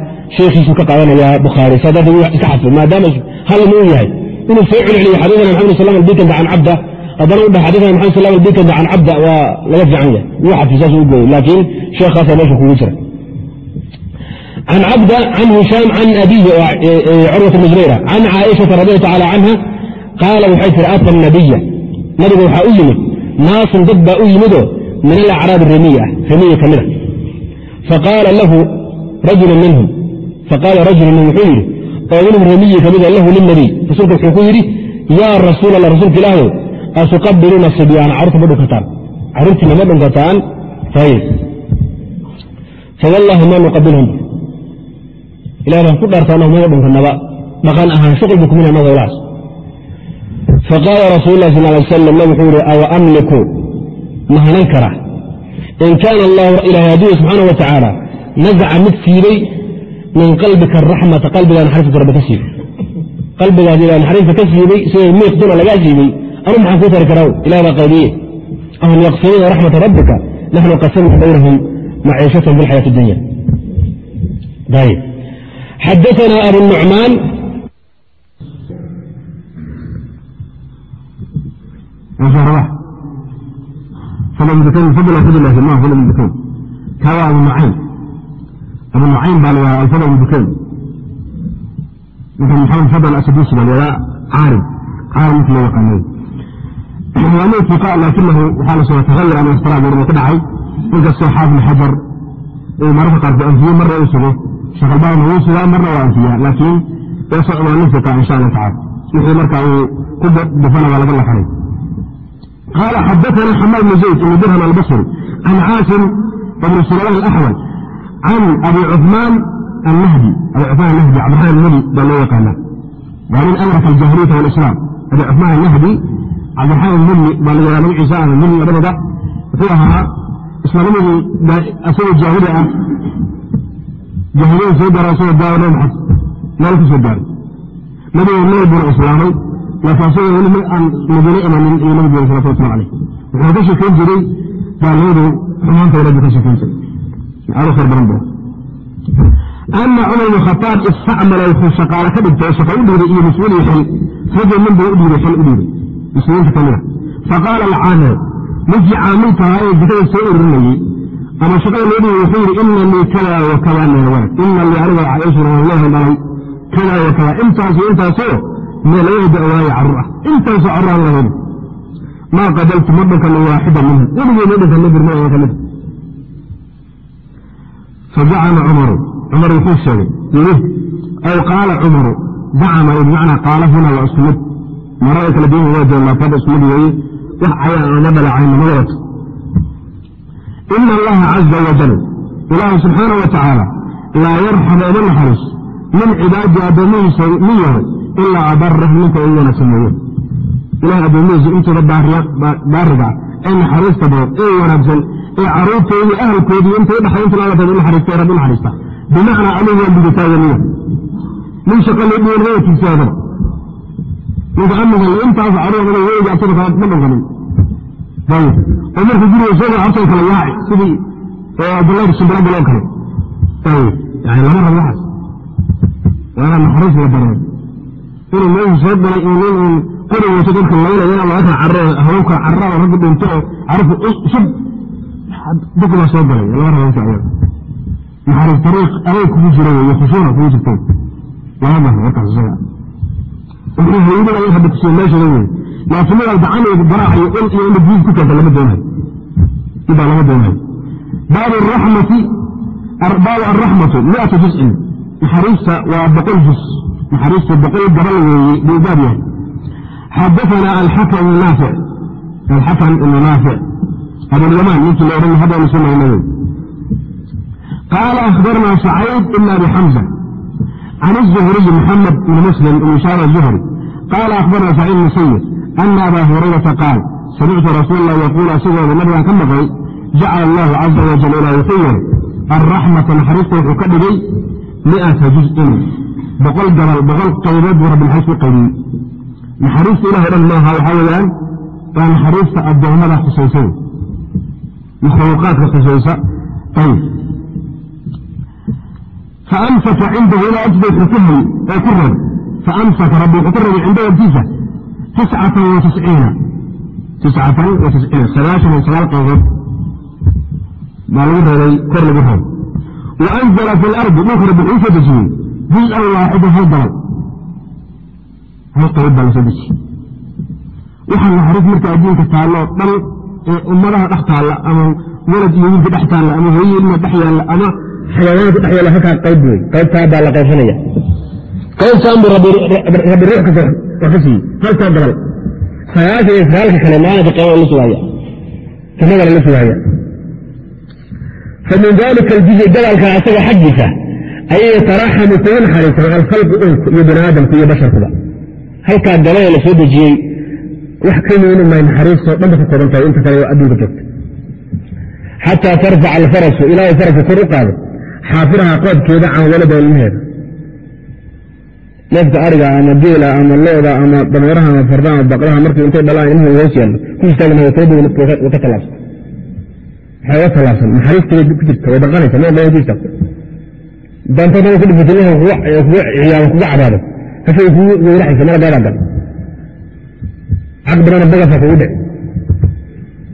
[SPEAKER 1] ka qaadanayaa bukhaari saa darteed iska xafi maadaama halam uu yahay inuu soo celceliyo xadiidana maxamed bn albikandi can cabda haddana u dhexadana maxamed salam albikanda can cabda waa laga fiican yahay wuu xafiisaas u gooyey laakiin sheekhaasa meesha kugu jira can cabda can hishaam can abihi curwat bn can caaishata radialahu tacala canha qaala waxay tiri ata nabiya nabiga waxaa u yimid naasun dad baa u yimidoo min alacraabi remiya ah remiya ka mida faqaala lahu rajulu minhum faqaala rajulu min wuxuu yidhi oo minhum remiyi ka mida lahu linabiy rasuulka wuxuu ku yidhi yaa rasuul allah rasuulka ilaahyow atuqabiluuna sibyaana carruurta ma dhunkataan carruurtiina ma dhunkataan ayib fawallaahi ma nuqabilhum ilahi baan ku dhaartaana maga dhunkanaba dhaqan ahaan shuqulba kumina naga ilaas faqaala rasuulu lah sal ly slam nab wuxuu yihi awa amliku ma hanan kara in kaana allahu ilahay hadduu subxaana wa tacaala nazaca mid siibay min qalbika araxmata qalbigaa naxariiska rabbi ka siibay
[SPEAKER 2] qalbigaadi baa naxariista ka siibay sidoo miiqduna lagaa siibay anu maxaan kuu tari karaa ilah baa qaydiye ahum yaqsimuuna raxmata rabbika naxnu qasamna baynahum maciishatahum fi lxayaati dunya xadaana abu nucmaan
[SPEAKER 1] yaqaanay waa nin fiqa laakinahu waxaa la soo tagayur ama istiraab uu ka dhacay inkastoo xaafid xajar uu mararka qaarkood anfiye marna uu sugo sheekh albaanina wuu sugaa marna waa anfiyaa laakiin waa nin fiqa insha allah tacala wixii marka uu ku dhufana waa laga laxanay قال xdثna xmاad بن زayd بن dirhم الbصري عن cاasim بن سليمان الأحول عن أbي cثmaan النhdي abi cثmaan النhdي cabdرحman النdي baa loo yaqaana waa nin أdرك الجاهلية والإسلام abi cثmaan النhdي cabdiraxmaan almulli baa la yidhaa magaciisa ah mulli odhanada wuxuu ahaa islaamnimadu asagoo jaahili ah jaahiliyada soo gaara asagoo daawa nabi maxamed meel ka gaaray nabiga nabi buuna islaamay laakiin asagoo weli aan madiine imanin iyo nabi buuna salatu wasalaam caleyh wuxuu ka sheekayn jiray gaalnimadu xumaantooda buu ka sheekayn jiray aad khayr badan buu ana cumar ibn khataab istacmala wuxuu shaqaale ka dhigtay oo u dhiiday iyo mas'uul iyo xil rajul min buu u dhiibay xil u dhiibay muslimiinta kamida faqaala alcaamil ninkii caamilka ahaa ee jikada soo ururinayey ama shaqada loo dhiibay wuxuu yidhi ina lii kada wa kada min alwalad ina lii aniga caaishana waan leehay dhalay kada wa kada intaas iyo intaasoo meel laga da'waaye carruur ah intaasoo carruur aan lahayn maa qabaltu ma dhankan waaxida minhum weligey ma dhankan ma birma ka mid fazacama cumaru cumar wuxuu sheegay yidhi aw qaala cumaru zacama bimacnaa qaala huna waa isku mid marada kala duwan waa jooga laafada isku mid weeye wax cayaan ama dhaleecayn ma wadato ina allaha caza wajal ilaahi subxaana wa tacaala laa yarxamu uma naxariis. Min cibaadii addoomihiisa min yahay ilaa abarah ninka ugu wanaagsan mooye. Ilahay addoomihiisa intooda baariga ee naxariista badan ee wanaagsan ee caruurtoodii ahalkoodii inta udhaxay inta laalatood unaxariista rabbi unaxariista bimacnaa anigu waan digataa waniya nin shaqa loo dhiwan wayatiisaadaba amiga intaas carruur weyga kala ma dhankanin ayib oo markuu guriga soo gala horta kala yaaci sidii abdullahi shimbirada loo kale yani lama rabo waxaas waa naxariis la dareemo inuu meeshu soo galay in nin uun qori wato dadka laynayana laga kala carro haweenka carrada ragga dhinto oo carfu shub dadka baa soo galay lama rabo inta naxariis tariiq aday kugu jira wey khushuuna kugu jirto lama baho warkaas isaga baabu alraxmatu miata juzcin naxariista waa boqol juz. Naxariista boqol gabal weeye buu baab yahay. Xadaana alxakam ibnu naafic abulyamaan ninkii la odhan haddaanu sumayna wey qaala akhbarna sacayd ibn abi can الزهري محمد بن مسلم بن شار الزهري قال أخبرنا سعيد بن سيد أن أبا هريرة قال سمعت رسول الله يقول أسيغه بنبي كم بقي جعل الله عز وجل إلى يخير الرحمة نحرسته وكبدي مئة faamsaka cindahu ilaa agtiisa ku hay oo ku rog faamsaka rabbi wuxuu ku rogay cinda agtiisa tiscatan wa tisciina tiscatan wa tisciina sagaashan iyo sagaal qaybood baa lagu rogay kor lagu rogay wa anzala fi lardi dhulka rabbi wuxuu soo dejiyey juz-an hal dalal hal qayb baa la soo dejiyey waxaa naxariis marka adduunka taalloo dhan ee ummadaha dhex taalla ama walad iyo wiilka dhex taalla ama hooye ilma dhex yaalla ama
[SPEAKER 2] xayawaanka dhex yaalla halkaa qayb wey qaybtaa baa la qaybsanaya qaybtaan buu rabbi ruux ka siiyey. Halkaa gabal sagaashan iyo sagaalka kale maalinka qiyaama la sugaya jannadana la sugaya famin dalika aljizi gabalka asaga xaggiisa ayay taraxamu kuga naxariistaan alkhalqu unku iyo bani aadamku iyo basharkuba. Halkaa galada la dejiyey wax ka miinu may naxariistoo dhanba ka kooban tahay inta kale adduunka joogta. Xataa tarfaca alfarasu ilaahay faraska kor u qaado xaafiraha qoobkeeda can walada ilmaheeda
[SPEAKER 1] neefka ariga ama geela ama looda ama dameeraha ama fardaha ama baqlaha markii intay dhalaan ilmuhu hoos yaallo ku istaagmaya toobay ka tallaabsan. Waxay ku jirta way dhaqanaysa meel dhan ku istaagto daantada ku dhifatay ilmuhu kuga ciyaabo kuga cabaado. Hashay kugu weyraxaysa mala gaadaa gal caqbirana bagafa kugu dhic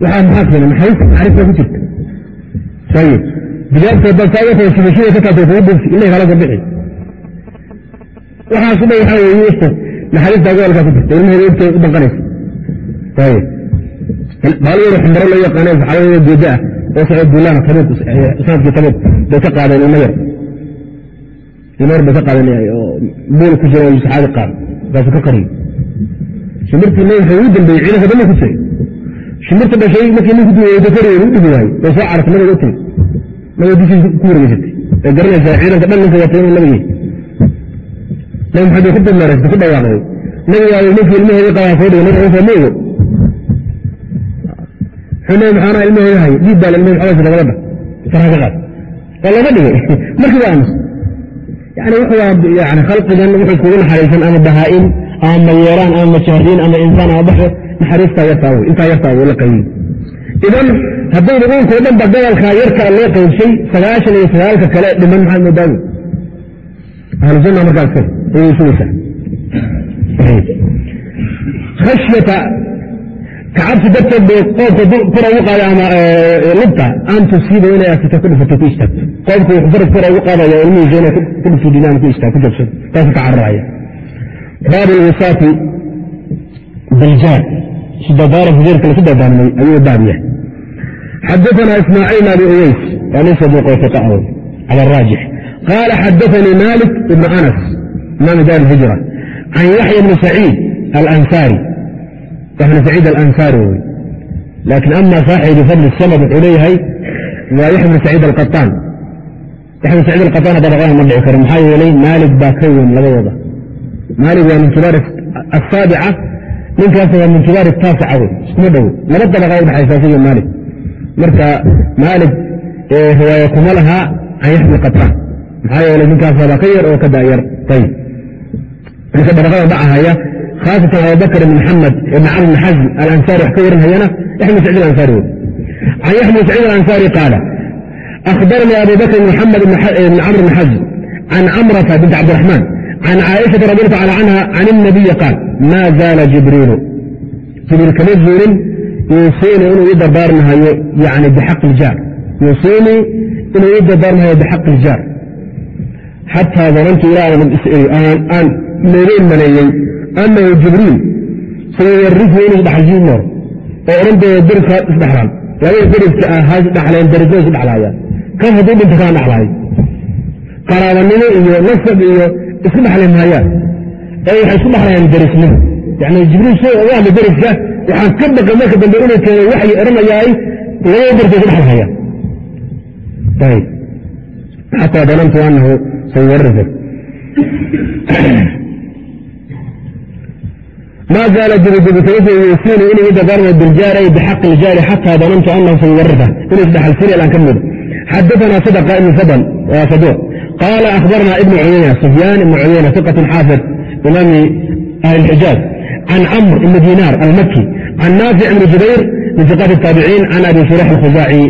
[SPEAKER 1] waxaa maxaa keena naxariista naxariista ku jirta. Ayib naxariista gobolkaa ku jirta ku wareegsatay ee garanaysaa ciidanka dhan ninka watay inuu nabiga nabi maxamed ku dameeraysay ku dhawaaqday nabigaadu ninkii ilmaheedii qabaa soo dhigay nabi ciisa ma wuxuu nabi maxaana ilmaheeda hay dhiib baa ilmaheeda xawaysa lagala dha faraha ka qaad. Waa laga dhigay. Markii waa aamus yani wuxuu yani khalqigan wuxuu kugu naxariisan ama bahaa'in ama mayeeraan ama majaariin ama insaan ama baxo naxariistaa yartaa wey intaa yartaa wuu la qaybiyey idan haddayna uunkao dhan ba gobolkaa yarkaa loo qaybshay sagaashan iyo sagaalka kale dhiman maxaad moodaawi ahlu sunna markaas sugaysaa khashyata kacabsi darteed bay qoobka kora ugu qaaday ama lubta an tusiiba inay asito ku dhifato ku istaagto. Qoobka wuxuu faras kora ugu qaadaya ilmihiisa inay ku dhifto dinaan ku istaag ku jabsado. Taasu ka cararaya. Baabu lwisaati biljaar dabaarka jeerka lasu dabaarmay ayuu baab yahay. xadaana ismaaciil abi uweys waa nin saduuq oo iqa aw cala raajix qaala xadaanii malik ibnu anas imaami daar hijra can yaxya bni saciid alansaari yaxna saciid alansaari wey laakiin ama saaxibu fadli samad wuxuu leeyahay waa yaxya bni saciid alqaaan yaxya bn saciid alqaaan hadda dhaqan ma dhici karo maxaa yeelay maalik baa ka weyn labadooda. maalik waa min kibaar asaabica ninkaas waa min kibaar taasica wey iskuma dhowo laba dabaqa udhexaysa asiga maalik? Marka maalik riwaaya kuma laha can yaxmi qataan maxaa yeelay ninkaas waaba ka yar oo ka daayar. Ayib ninka dabaqada dhacahaya khaasatan abubakr ibn maxamed ibn camr bn xazm alansaari wax ka warinhayana yaxmi sacid alansaari wey can yaxmi sacid alansaari qaala akhbaranii abu bn maxamed ibn camr bn xazm can camrata bint cabdiraxmaan can caaishaa radi allahu tacala canha can الnabiyi qaal ma zaala jibriilu jibriil kama zuulin yuusiinii inuu ii dardaarmahayo yani bixaq iljaar yuusiinii inuu ii dardaarmahayo bixaq iljaar xataa danantu ilaa aan meegeyn maleeyey anahu jibriil sayuwarifu inuu isdhaxalsiin noor oo odhan doono deriska isdhaxlaan labada deriska ah ha isdhaxleen derisada isu dhaxlaaya kan hadduu dhinta kaan dhaxlaayo qaraabanimo iyo nasab iyo isku dhaxli maayaan ee waxay isku dhaxlayaan derisnimo yani jibriil soo uga hadla deriska ka baqay marka dambe inuu keeno waxyi odhanayaay labada derisa isku dhaxlhayaan ayb xataa danantu anahu sayuwarifu ما xadaana sadqa ibn fadl waa saduq qaala ahbarna ibn cuyayna sufyaan ibn cuyayna iqat xaafid imaami ahli اxijaaz can camr ibn dinar almaki can naafic ibn jubayr min iqat الtaabiciin can abi shurax اlkhuzaaci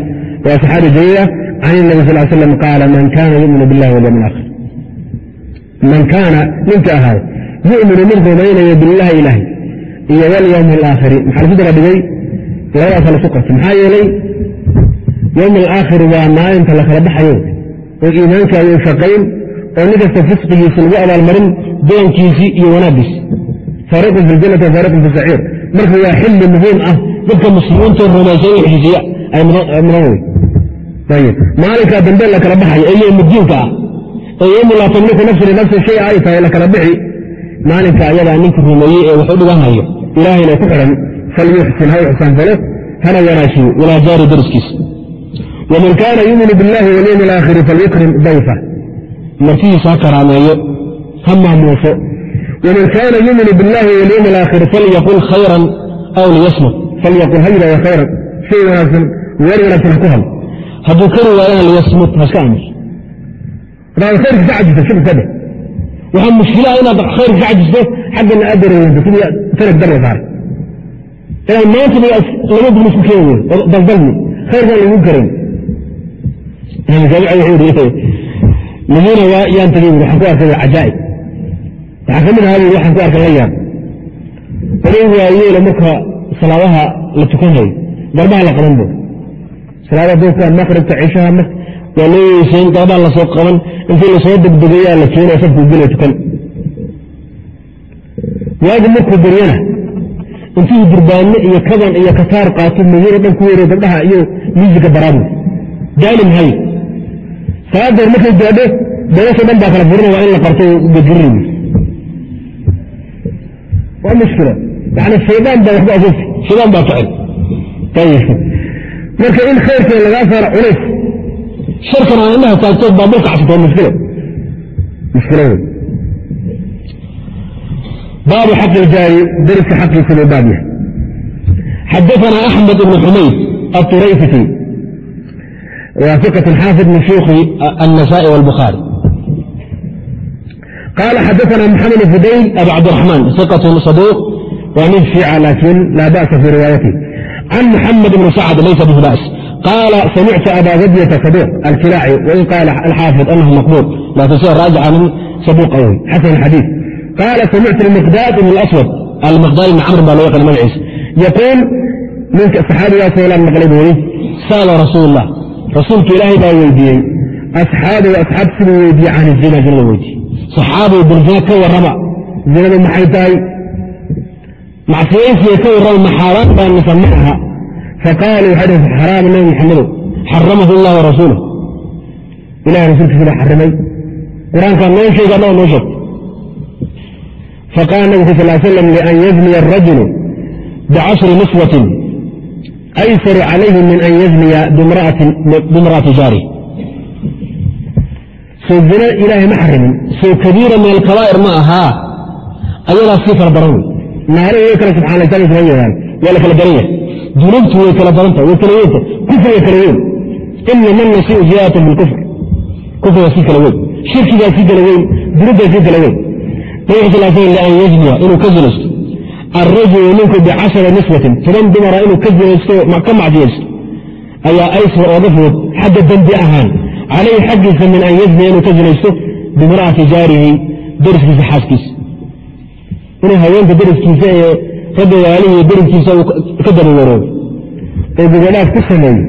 [SPEAKER 1] waa saxaabi jaliila can الnabi sal slam qaala man kana yuminu biاllahi walyom اlakhir man kaana ninka ahaay yuminu mid rumaynaya biاllahi ilaahi iyo walyowmi اlaakhiri maxaa lasu dara dhigay labadaasa lasu qortay maxaa yeelay yowm alaakhir waa maalinta lakala baxayo oo iimaankaada shaqayn oo nin kasta fisqigiisa lagu abaalmarin doonkiisii iyo wanaagiis fariqun fi ljanati wa fariqun fi saciir marka waa xilli muhiim ah dadka muslimiinta rumaysan iyo xishiisiya ay mudan maalinkaa dambe la baxayo ee yowmuddiinka ah ee yowmu laa tamliku nafsun linafsin shay ay tahay la bixi maalinka ayadaa ninka rumeeyey ee wax u dhiganhayo ilaahayna ku xidhan fal ha u ixsaanfalo hana wanaajiyo walaa jaari dariskiisa حسان فله هنا وناشي ولا جار درسكيس ومن كان يؤمن بالله واليوم الآخر فليكرم ضيفه مرتيه ساكر عن هم موسى ومن كان يؤمن بالله واليوم الآخر فليقول خيرا أو ليصمت فليقول هيدا وخيرا شيء لازم ورنا تنكهم هدو كانوا ولا ليصمت هسكامل هذا الخير تعجز شوف كده waxaa mushkilaha inaad khayr ka cajisto xaggana aad dareeynto sidii tarag darla saaray inaad maanta laba dul isku keeni weyn daldalmi khayrkaan lagu karin yaan buuri waxaan ku arkay cajaa'ib. Waxaa ka ahaa waxaan ku arkay la yaab oday waayeela marka salaadaha la tukanhayo garbaha la qaban buuri salaada dadka maqribka cishaha waa loo yeysayn garbaha la soo qaban intii la soo degdegayaa la keenaya safkuu gela tukan. Waagi markuu baryana intuu durbaanno iyo kaban iyo kataar qaato madiina dhan ku weerey gabdhaha iyo miisiga baraabu daalim hay. Salaadeer markay gaadho dabasha dhan baa kala furina waa in la qarto gajuri waa mushkila. Yani shaydaan baa waxba afuufi shaydaan baa ayib marka in khayrkeen lagaa saaro culays sharkan aan indhaha taagtood baa dulka cabsato waa mushkilo mushkilo wey baabu xaq iljaari dariska xaqiisa buu baab yahay xadaثana axmed ibn xumayd aلturayfiti waa ثiqة xaafid min shuyuki النasaaءi wاlbukhaarي qala xadaثana mxamed fudayl abu cabdiraxmaan ثiqaة صaduuq waa min shiica laakin laa ba'sa fii riwaayatihi can muxamed bn sacd laysa bih ba's qaala samictu aba gadyata saduuq alkilaaci wain qaala alxaafid anahu maqbuul laakin sida raajixa min saduuq awey xasan xadiiث qaala samictu miqdaad ibn aswad almiqdaad ibn camr baa loo yaqana magaciisa yaquul ninka saxaabigaasoo laan maqlay buu yidhi sa'ala rasuul اllah rasuulka ilaahay baa weydiiyey asxaabu asxaab siduu weydiiyey can zina zinada weydiiyey saxaabow balzina ka warrama zinadu maxay tahay? Macsiyaysiga ka warrama maxaaraan baa mise ma aha. Faqaaluu waxay dhaheen xaraam nabi maxamedow xaramahu allah warasuuluh ilahay rasuulkiisa baa xarimay qur'aankaa noo sheega annagoo noo sheegtay faqala nabig sal slam lian yazniya arajulu bicashri niswatin aysaru calayhi min an yazniya bimra'ati jaarih soo zina ilaahay ma xarimin. Soo kabiira min alkabaa'ir ma ahaa ayadaas sii kala daran wey naare way kala subxaanaysan waa la kala daran yahay dunuubtu way kala daranta way kala weynta kufriga kala weyn. Ina man nasiu ziyaadatan bilkufr kufriga sii kala weyn. Shirkigaa sii kala weyn. Dunuubtaa sii kala weyn. Sal sl lian yazniya inuu ka zinaysto alrajulu ninku bicashara niswatin toban dumara inuu ka zinaysto ka macdiyaysto ayaa aysar ooga fudud xagga dembi ahaan calayhi xaggiisa min an yazniya inuu ka zinaysto bimra'ati jaarihi deriskiisa xaaskiisa inuu haweenka deriskiisa ee ragga waalihii deriskiisa ka daba waroobo oo gogolaaf ku sameeyo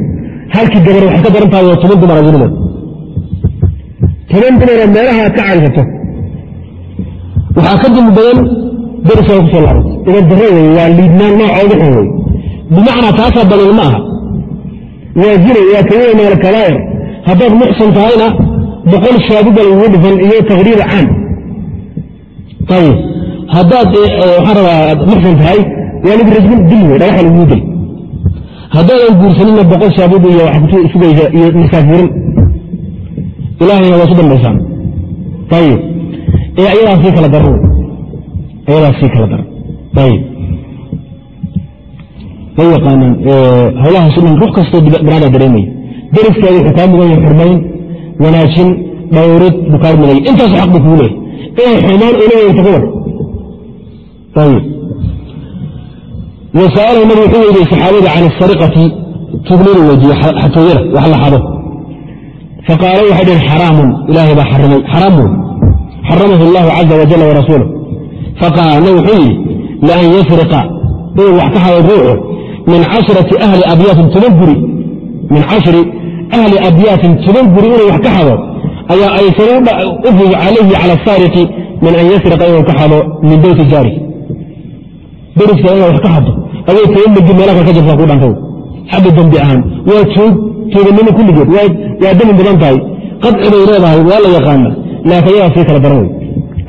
[SPEAKER 1] halkii gabar waxay ka daran tahay waa toban dumara zinadood toban dumara meelaha ka caysato waxaa ka dimi badan derisaa ku soo laabata idan waa liidnaan noocooga xun wey bimacnaa taasaa daliil ma aha. Waa zina waa kaweyn min alkabaa'ir haddaad muxsan tahayna boqol shaabuba lagugu dhufan iyo taqriir caam ayib haddaad waxaan rabaa muxsan tahay waa lagu rajmin dil wey dhagaxa lagugu dil. Haddaadan guursaninna boqol shaabub iyo wax sugaysa iyo masaafurin ilaahayna waa su dambaysaan. Ayib ee ayadaa sii kala daran ayadaa sii kala daran. Ayib way yaqaanaan hawlahaas dhan ruux kastoo binaada dareemaya deriskaada wuxuu kaa mugan yahay xurmayn wanaajin dhowrid buu kaa mudanya intaasu xaq buu kugu leeyahy inay xumaan ula weynta ka war ayib wasa'alahu nabi wuxuu weydiiyey saxaabada can asariqati tugnida weydiiye xatooyada wax la xado. Faqaala waxay dhaheen xaraamun ilaahay baa xarimay xaraam xaramahu allahu caza wajala warasuuluh faqaala wuxuu yidhi lian yasriqa inuu wax ka hado ruuxu min cashrati ahli abyaatin toban guri min cashri ahli abyaatin toban guri inuu wax ka hado ayaa aysan u calayhi cala asaariqi min an yasriqa inuu ka hado min beyti jaari deriska inaad wax ka hado adoo toban megi meela kale ka jirta ku dhantay xagga dembi ahaan waa tuug tuuganimo kulligeed waa dami badan tahay qadci bay leedahay waa la yaqaana laakiin yadaa sii kala daran wey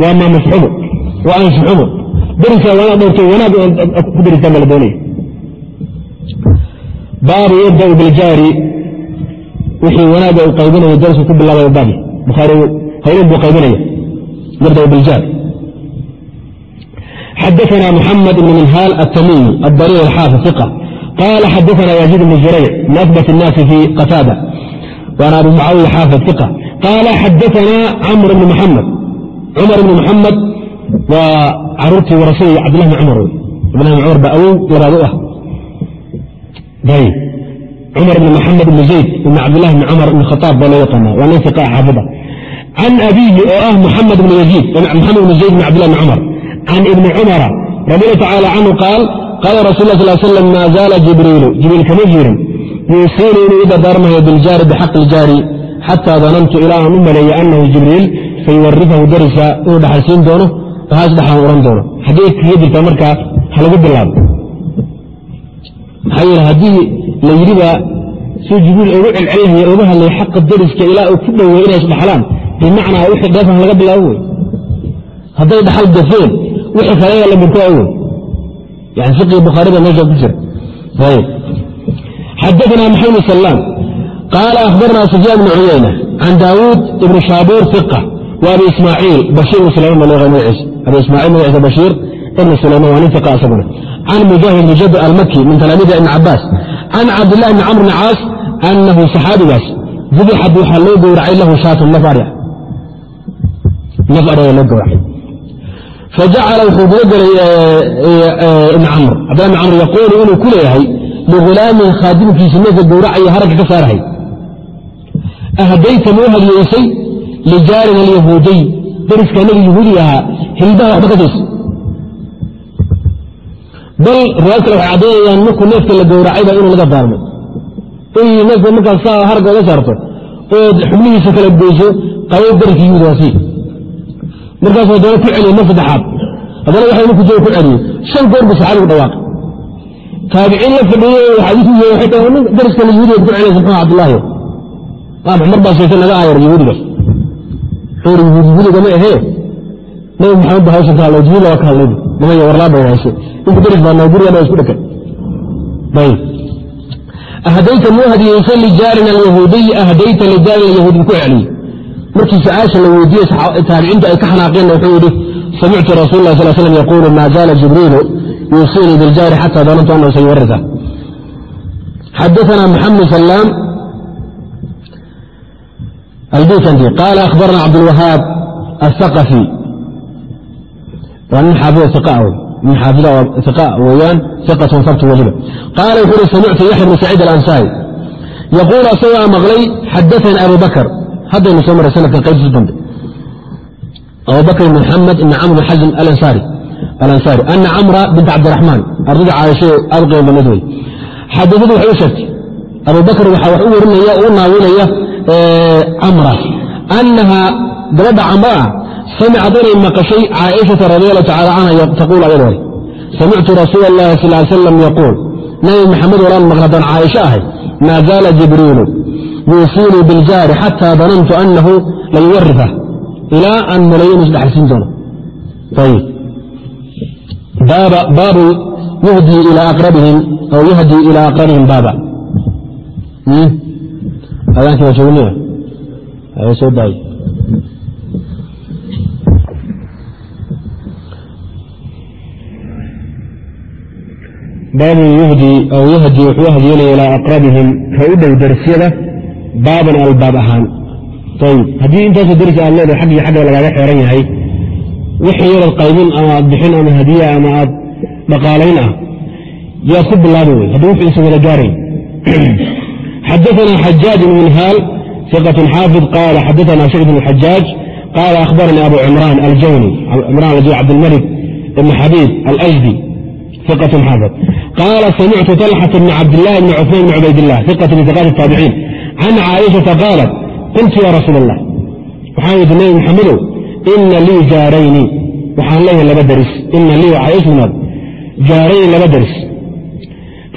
[SPEAKER 1] waa maamus xumo waa anshi xumo derisaa waa inaad dhowrto wanaag ku deristaan baa la doonaya baabu yabdau biljaari wixii wanaaga uu qaybinayo darsu ku bilaabay baabi bukhaari hawlin buu qaybinaya yabdau biljaar xadaثna mحamed بn minhaal التmimi الdرير الxاaفظ ثقة qال xadaثna يزيد بن زurayc min أثبت الناasi في qتاadة وأn abu mعaaوiية xاaفظ ثقة qال xadaثna cمر بن محamed cumar ibni muxamed waa caruurtii warashadii cabdillahi bn cumar. Wey cabdillahi bn cumar baa awow labaad u ah. Cumar ibni maxamed ibni zayd ibni cabdillahi bni cumar ibni khataab baa loo yaqaana waa nin fiqa xaafida can abiihi oo ah muxamed ibni yaziid maxamed ibni zayd ibni cabdillahi bni cumar. Can ibni cumara radi allahu tacaala canhu qaal qaala rasul lah sal slam maa zaala jibriilu. Jibriil kama jirin. Yuusiini inuu i dardaarmayo biljaari bixaqi iljaari xataa danantu ilaa u maleeya anahu jibriil fayuwarifahu darisa inuu dhaxalsiin doono haas dhaxaan ohan doono. Xaggee kaga jirtaa markaa ha bilaabo. Maxaa yeele haddii la yidhiba suu jibriil ugu celcelinaya uga hadlay xaqa dariska ilaa uu ku dhoweey inay isdhaxlaan bimacnaa wixii dheefan laga bilaabo wey hadday dhaxal gafeen wixii kale la mirko wey yani fiqii bukhaarida meesha ku jira. Ayb xadaثna maxamed salaam qaala akhbarna sufyaan bn cuyayna can daawuud ibn shaabuur fiqa wa ismaaciil bashiir baa loo magaciisa abi ismaaciil magaciisa bashiir ibn sulayman waa nin fiqa asaguna. Can mujaahid jabr almaki min talaamiida ibn cabaas can cabdillahi bni camr bni caas anahu saxaabigaas dubixad waxaa loo gowracay lahu shaatun naf arya loo gowracay fajacala wuxuu guda gelay ibn camr cabdillahi bn camr yaquulu inuu ku leeyahay ligulaamin khaadimkiisi neefka gowracaya haragga ka saarahay. Ahdayta muu hadiyeysay lijaarina alyahuudiy dariska nabi yahuudi ahaa hilbaha waxba ka daysa bal riwaayad waxay caddaynayaan markuu neefka la gowracayba inuu laga daarmay in neefka markaas saa haragga oga saarto ood xubnihiisa kala goyso qabow dariska yahuudi waa sii. Haddana ku celiya mar saddexaad haddana waxay markuu jooga ku celiyey shan goor buu saxaabigu dhawaaqay. Taabiciin la fadhiyey xadiisu y waxay tahay nin dariska la yahuudiga ku celaysa muxuu cabdullaahi mar baa sheegtay naga aayar yahuudigaas xuur yahuudi yahuudiga ma ahee nabi maxamed ba hawshan ka hadlay jibriil waa ka hadlay namaya warlaa bay hayse inta daris baa noo guriga isku dhakan ayib ahdayta muu hadiyeysay lijaarina alyahuudiy ahdayta lijaarin alyahuudi ku celiyey markii su'aasha la weydiiyey taabiciintu ay ka xanaaqeen wuxuu yidhi samictu rasuul lah sal slam yaquulu maa zaala jibriilu yuusiinii biljaari xata danantu anahu sayuwarisa xadaثna maxamed salaam albukandi qaala akhbarna cabdulwahaab aلaqafi waa nin xaafida weyaan iqatun sabtu wahiba qaala wuxu uri samictu yaxya bnu saciid alansaari yaquul asagaa maqlay xadaثani abu bakr haddaynu soo maray sanadka qaybtiis dambe abu bakr bn mxamed ibn camr bn xasim alansaari ana camra bint cabdiraxmaan ardada caaishae aad qiimo badneed wey xadaadu waxay u sheegtay abu bakr waxaa wax u warinaya o u naawinaya camra annaha gabadha camra ah samicad inay maqashay caaishata radi allahu tacala canha taquul ayadoo samictu rasuula allahi sal ly slam yaquul nabi maxamed walaan maqla haddaan caaisho ahay maa zaala jibriilu yuusiinii biljaari xataa danantu annahu layuwarifa ilaa aan malayo inu isdhaxalsiin doono baabu yuhdii ilى aqrabihim aw yahdii ilى aqrabihim baaba adaankii waa joogniya soo daay baabu yahdii wuxuu hadyeelaya ilaa aqrabihim ka u dhow darsyada baaban albaab ahaan. Ayib haddii intaasoo darsi aad leedahay xaggii xagga lagaaga xeeran yahay. Wixii yarad qaybin ama aad bixin ama hadiya ama aad dhaqaalayn ah yaad ku bilaabi wey haddii wuxuu isa wada gaarayn xadaثna xajaaj bn minhaal ثiqة xaafid qaala xadaثna shacb bn xajaaj qaala akhbaranii abu cimraan aljawni cimraan aljawni cabdilmalik ibn xabiib alأjdi ثiqة xaafid qaala samictu طalxة bn cabdillahi bn cثmaan bn cubaydillah ثiqة min ثiqaat الtaabiciin can caaishaةa qaalat qultu ya rasuul الlah waxaan yidhi nabi maxamedow ina lii jaarayni waxaan leeyahay laba deris ina lii caaishmad jaarayni laba deris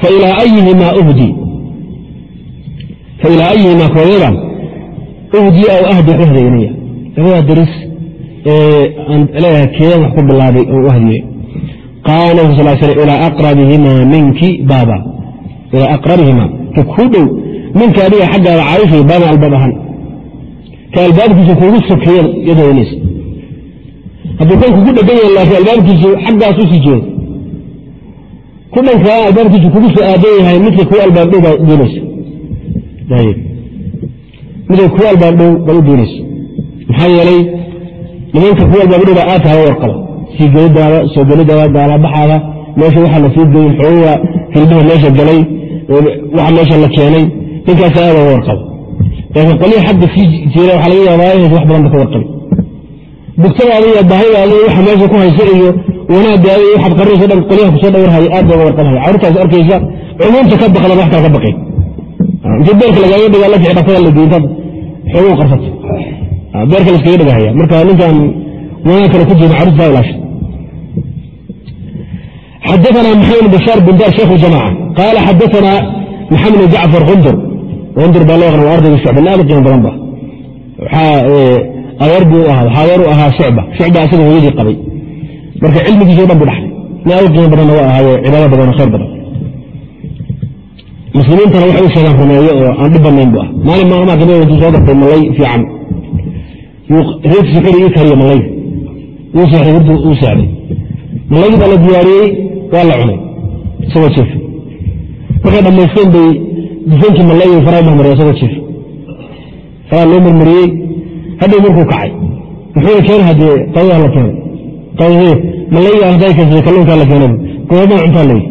[SPEAKER 1] failaa ayihimaa uhdi failaa ayihimaa kooyadan uhdi aw ahdi wax u hadaynaya labadaa deris ee aan leeyahay keedan wax ku bilaabay oo u qaala nabi sal sl ilaa aqrabihimaa minki baaba ilaa aqrabihimaa ka kuu dhow minka adiga xaggaada caaishay baaban albaab ahaan ka albaabkiisa kuugu sokeeya yadoonaysa hadduu kan kugu dhegan yahay laakiin albaabkiisu xaggaas u jeedo ku dhankaa albaabkiisu kugu soo aadan yahay midka kuwa albaab dhow baad doonaysa midka kuwa albaab dhow baad u doonaysa maxaa yeelay nimanka ku walba gudhiba aad kaga warqaba sii soo gelidaada gaalabaxaada meesha waxaa la sii geeyey xoogaa hilbaha meesha galay waxa meesha la keenay ninkaas aad uga warqaba laakiin qolihii xagga sii jiira waxaa laga yaabaa inaysa wax badan ba ka warqabin bugtadaada iyo baahidaada waxa meesha ku haysa iyo wanaagaada iyo waxaad qarinayso dhan qolyaha ku soo dhawrhaya aad ba uga warqabhaya carruurtaas arkaysa cumuumta ka baqdan wax kale ka baqayn inti beerka lagaaga dhigaa la jecdhasada la duuntada xoogu qarsato ah, beerka laskaga dhigahaya marka ninkan maa kale ku jiro macruuf baa ilaashay xadaana maxamed bashaar bundar sheekh jamaca qaala xadaana maxamed jacfar hundur hundur baa loo yaqaan waa ardayga shucba. Aad qiimo badan ba eh, adeer buu ahaa adeer u ahaa shucba. Shucba asaga hooyadii qabay. Marka cilmigiisa o dhan buu dhaxlay. Nin qiimo badanna waa ahaayo cibaado badanoo khayr badan muslimiintana waxay u sheegaan rumeeyo oo aan dhib banayn bu ah. Maalin maalmaa ka mid intuu soo gartay malay fiican. Reerkiisa xuri ii kariya malayga wuu seexday hurdu uu seexday. Malaygii baa la diyaariyey waa la cunay. Isagoo jiif. Markay dhammaysteen bay dufoonkii malayga faraa marmariyay isagoo jiif. Faraa loo marmariyey hadhow markuu kacay. Muxuuna keen haddee qadada la keenay. Qadadee malayga hadday keensatay kalluunkaa la keenay. Goobama cuntaa leeyi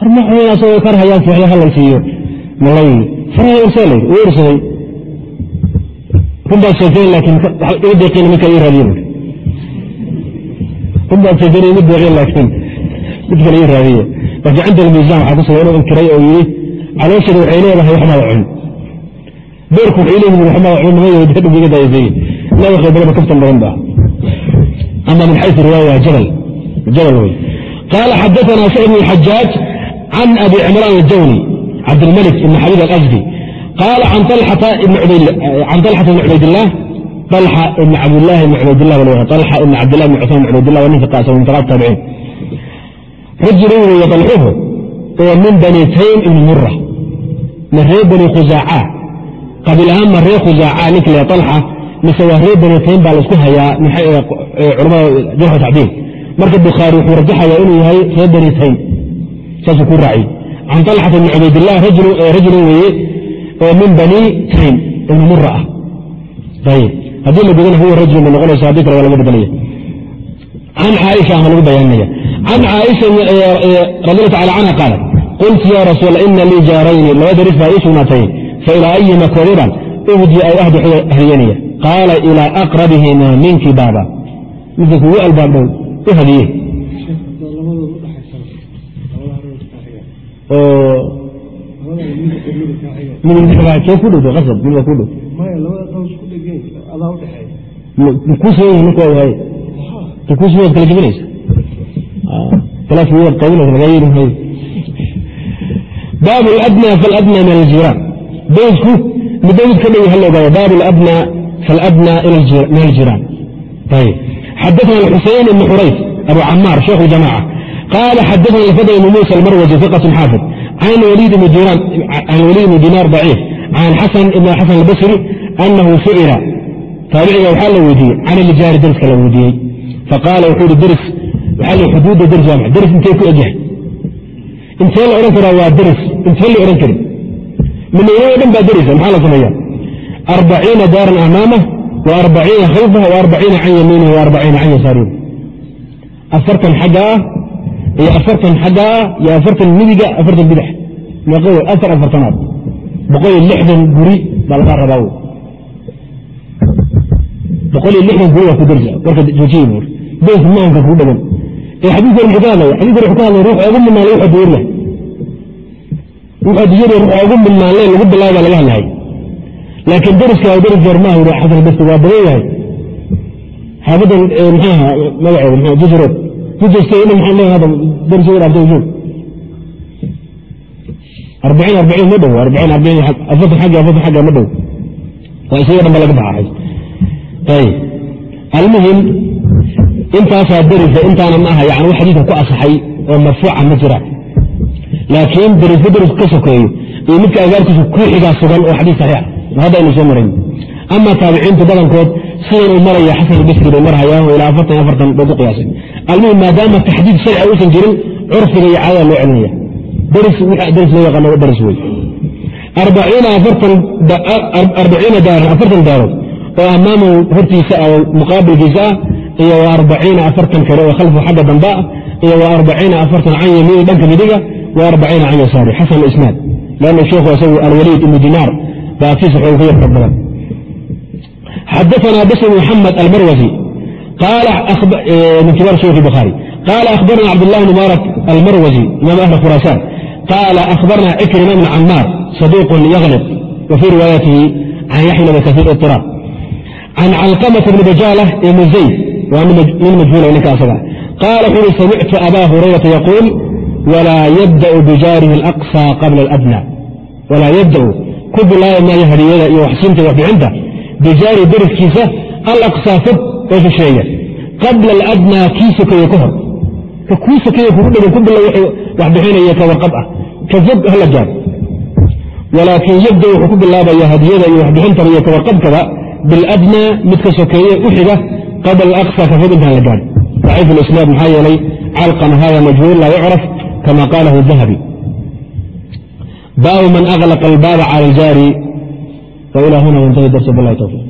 [SPEAKER 1] horma asagoo karhayaan fiiclo hadalkiiyo malay farhayansaalay uu ursaday runbaa sheekeyn laakiin iga deeqin midka ii raadiye runbaa sheekeyn iga deeqin laakiin mid kale ii raadiye laakiin cinda almiisaan waxaa ku sugan inuu inkiray oo yidhi calooshani waxay leedahay waxmaada cun. Beerku waxay leeyihiin waxmaada cun nima yahay dadhug iga daayasayey laba qayb badan kaftan badan baa. Ama min xaysu riwaaya jabal jabal wey qaala xadaana saciid bn xajaaj الحجاج عن أبي عمران الجوني عبد الملك بن حبيب الأزدي قال عن طلحة بن عبيد عن طلحة بن عبيد الله طلحة بن عبد الله بن عبيد الله بن طلحة بن عبد الله بن عثمان بن عبيد الله ومن ثقات ومن ثقات التابعين رجل يطلحه من بني تيم بن مرة من ريب بني خزاعة قبل أهم من ريب خزاعة نكل يا طلحة مسوى ريب بني تيم بالسكوها يا من علماء جرح تعديل مركز saasuu ku raaciyey can طalxata bn cubaydlah rajulun eh, weye oo min bani taym ibn mura ah. Haddii la godana huwa rajulun bay noqonaysa haddii kale waa laga badalaya can caaisha ah ama lagu bayaaninaya can caaisha eh, eh, radiallah tacala canha qaalat qult ya rasuul ina lii jaarayni labada ris baa ii sugnaatay failaa ayima koodibaan ubdi ay ahduxu hadiyanaya qaala ilaa aqrabihima minki baaba. Midka kugu albaab u hadiye. oo midabxaajee ku dhowto asab midba ku dhow kuusiy marka waay kuusi قال حدثنا الفضل بن موسى المروزي ثقة حافظ عن وليد بن دينار عن وليد بن دينار ضعيف عن حسن بن حسن البصري أنه سئل تابعي وحال ودي عن اللي جاري درس كلا ودي فقال وحود الدرس وحال حدود درس جامع درس انت كو اجه انت اللي اورن كرا درس انت اللي اورن كرا من يوم دم درس محل سميا أربعين دارا أمامه وأربعين خلفه وأربعين عن يمينه وأربعين عن يساره أفرتن حقا هي أفرتن حقا يا أفرتن مدقة أفرتن بدح iyo afartan xagga iyo afartan midiga afartan bidax. Afar afartanaad. Boqoliyo lixdan guri baa lagaa rabaa boqoliyo lixdan guri waa ku darja warka joojiye buur doof maanka kuu dhagan. Ee xadiikan muxuu ka hadlaya xadiikan wuxuu ka hadlaya ruux ogu minmaalay wuxuu duyarlah wuxuu duyarya ruux ogu minmaaleen lagu bilaabo baa laga hadlahay laakiin dariska waa daris goormaaha xasan basti waa badan yahay. Xaafadan maxaaha magaceeda jasirood almuhim intaasaa derisa intaana maaha yan wax xadiidka ku asaxay oo marfuuca ma jiraan laakiin derisba deris ka sokeeyo iyo midka agaarkiisa ku sugan oo xadiis saxiixa ah. hadda aynu soo marayn. Ama taabiciintu badankood sidanuu maraya xasan basri bay marhayaano ilaa afartan afartan bay ku iyaasay almuhim maadaama taxdiid sharci uusan jirin curfiga iyo caadada loo celinaya ah daris loo yaqaano daris wey arbaciina daaran afartan daarood oo amaamow hortiisa ah oo muqaabilkiisa ah iyo wa arbaciina afartan kale oo khalfu xagga dambe ah, iyo wa arbaciina afartan can yamiini dhanka midiga wa arbaciina can yasaari. Xasan isnaad lanna sheikhu isagu alwaliid ibnu dinaar baa aftiisa ka yar far badan xadaثna bsr mxamed almarwasi min kibaar shuyukh الbخاري قال أخبرنا عبد الله بن مبارك المروزي إمام أهل خراسان قال أخبرنا عكرمة بن عمار صدوق يغلط وفي روايته عن يحيى بن كثير اضطراب عن علقمة بن بجالة بن زيد ومن مجهول لك أصلا قال قل سمعت أبا هريرة يقول ولا يبدأ بجاره الأقصى bijaari dariskiisa alaksaa fog oo shisheeya qabla aladnaa kii sokeeye ka hor. Ka kuu sokeeye kugu dhega ku bilow wax bixinaya ka warqab ah. Ka fog hala gaar. Walaakin yabda wuxuu ku bilaabaya hadiyada iyo waxbixintan iyo kawarqabkaba biladnaa mid ka sokeeye u xiga qabla alaqsa ka fog intaan la gaari daciif isnaad maxaa yeelay calqan hada majhuul laa yucraf kama qaalahu dahabi baabu man alaqa albaaba cala aljaari وإلى هنا وانتهي درس بالله توفيق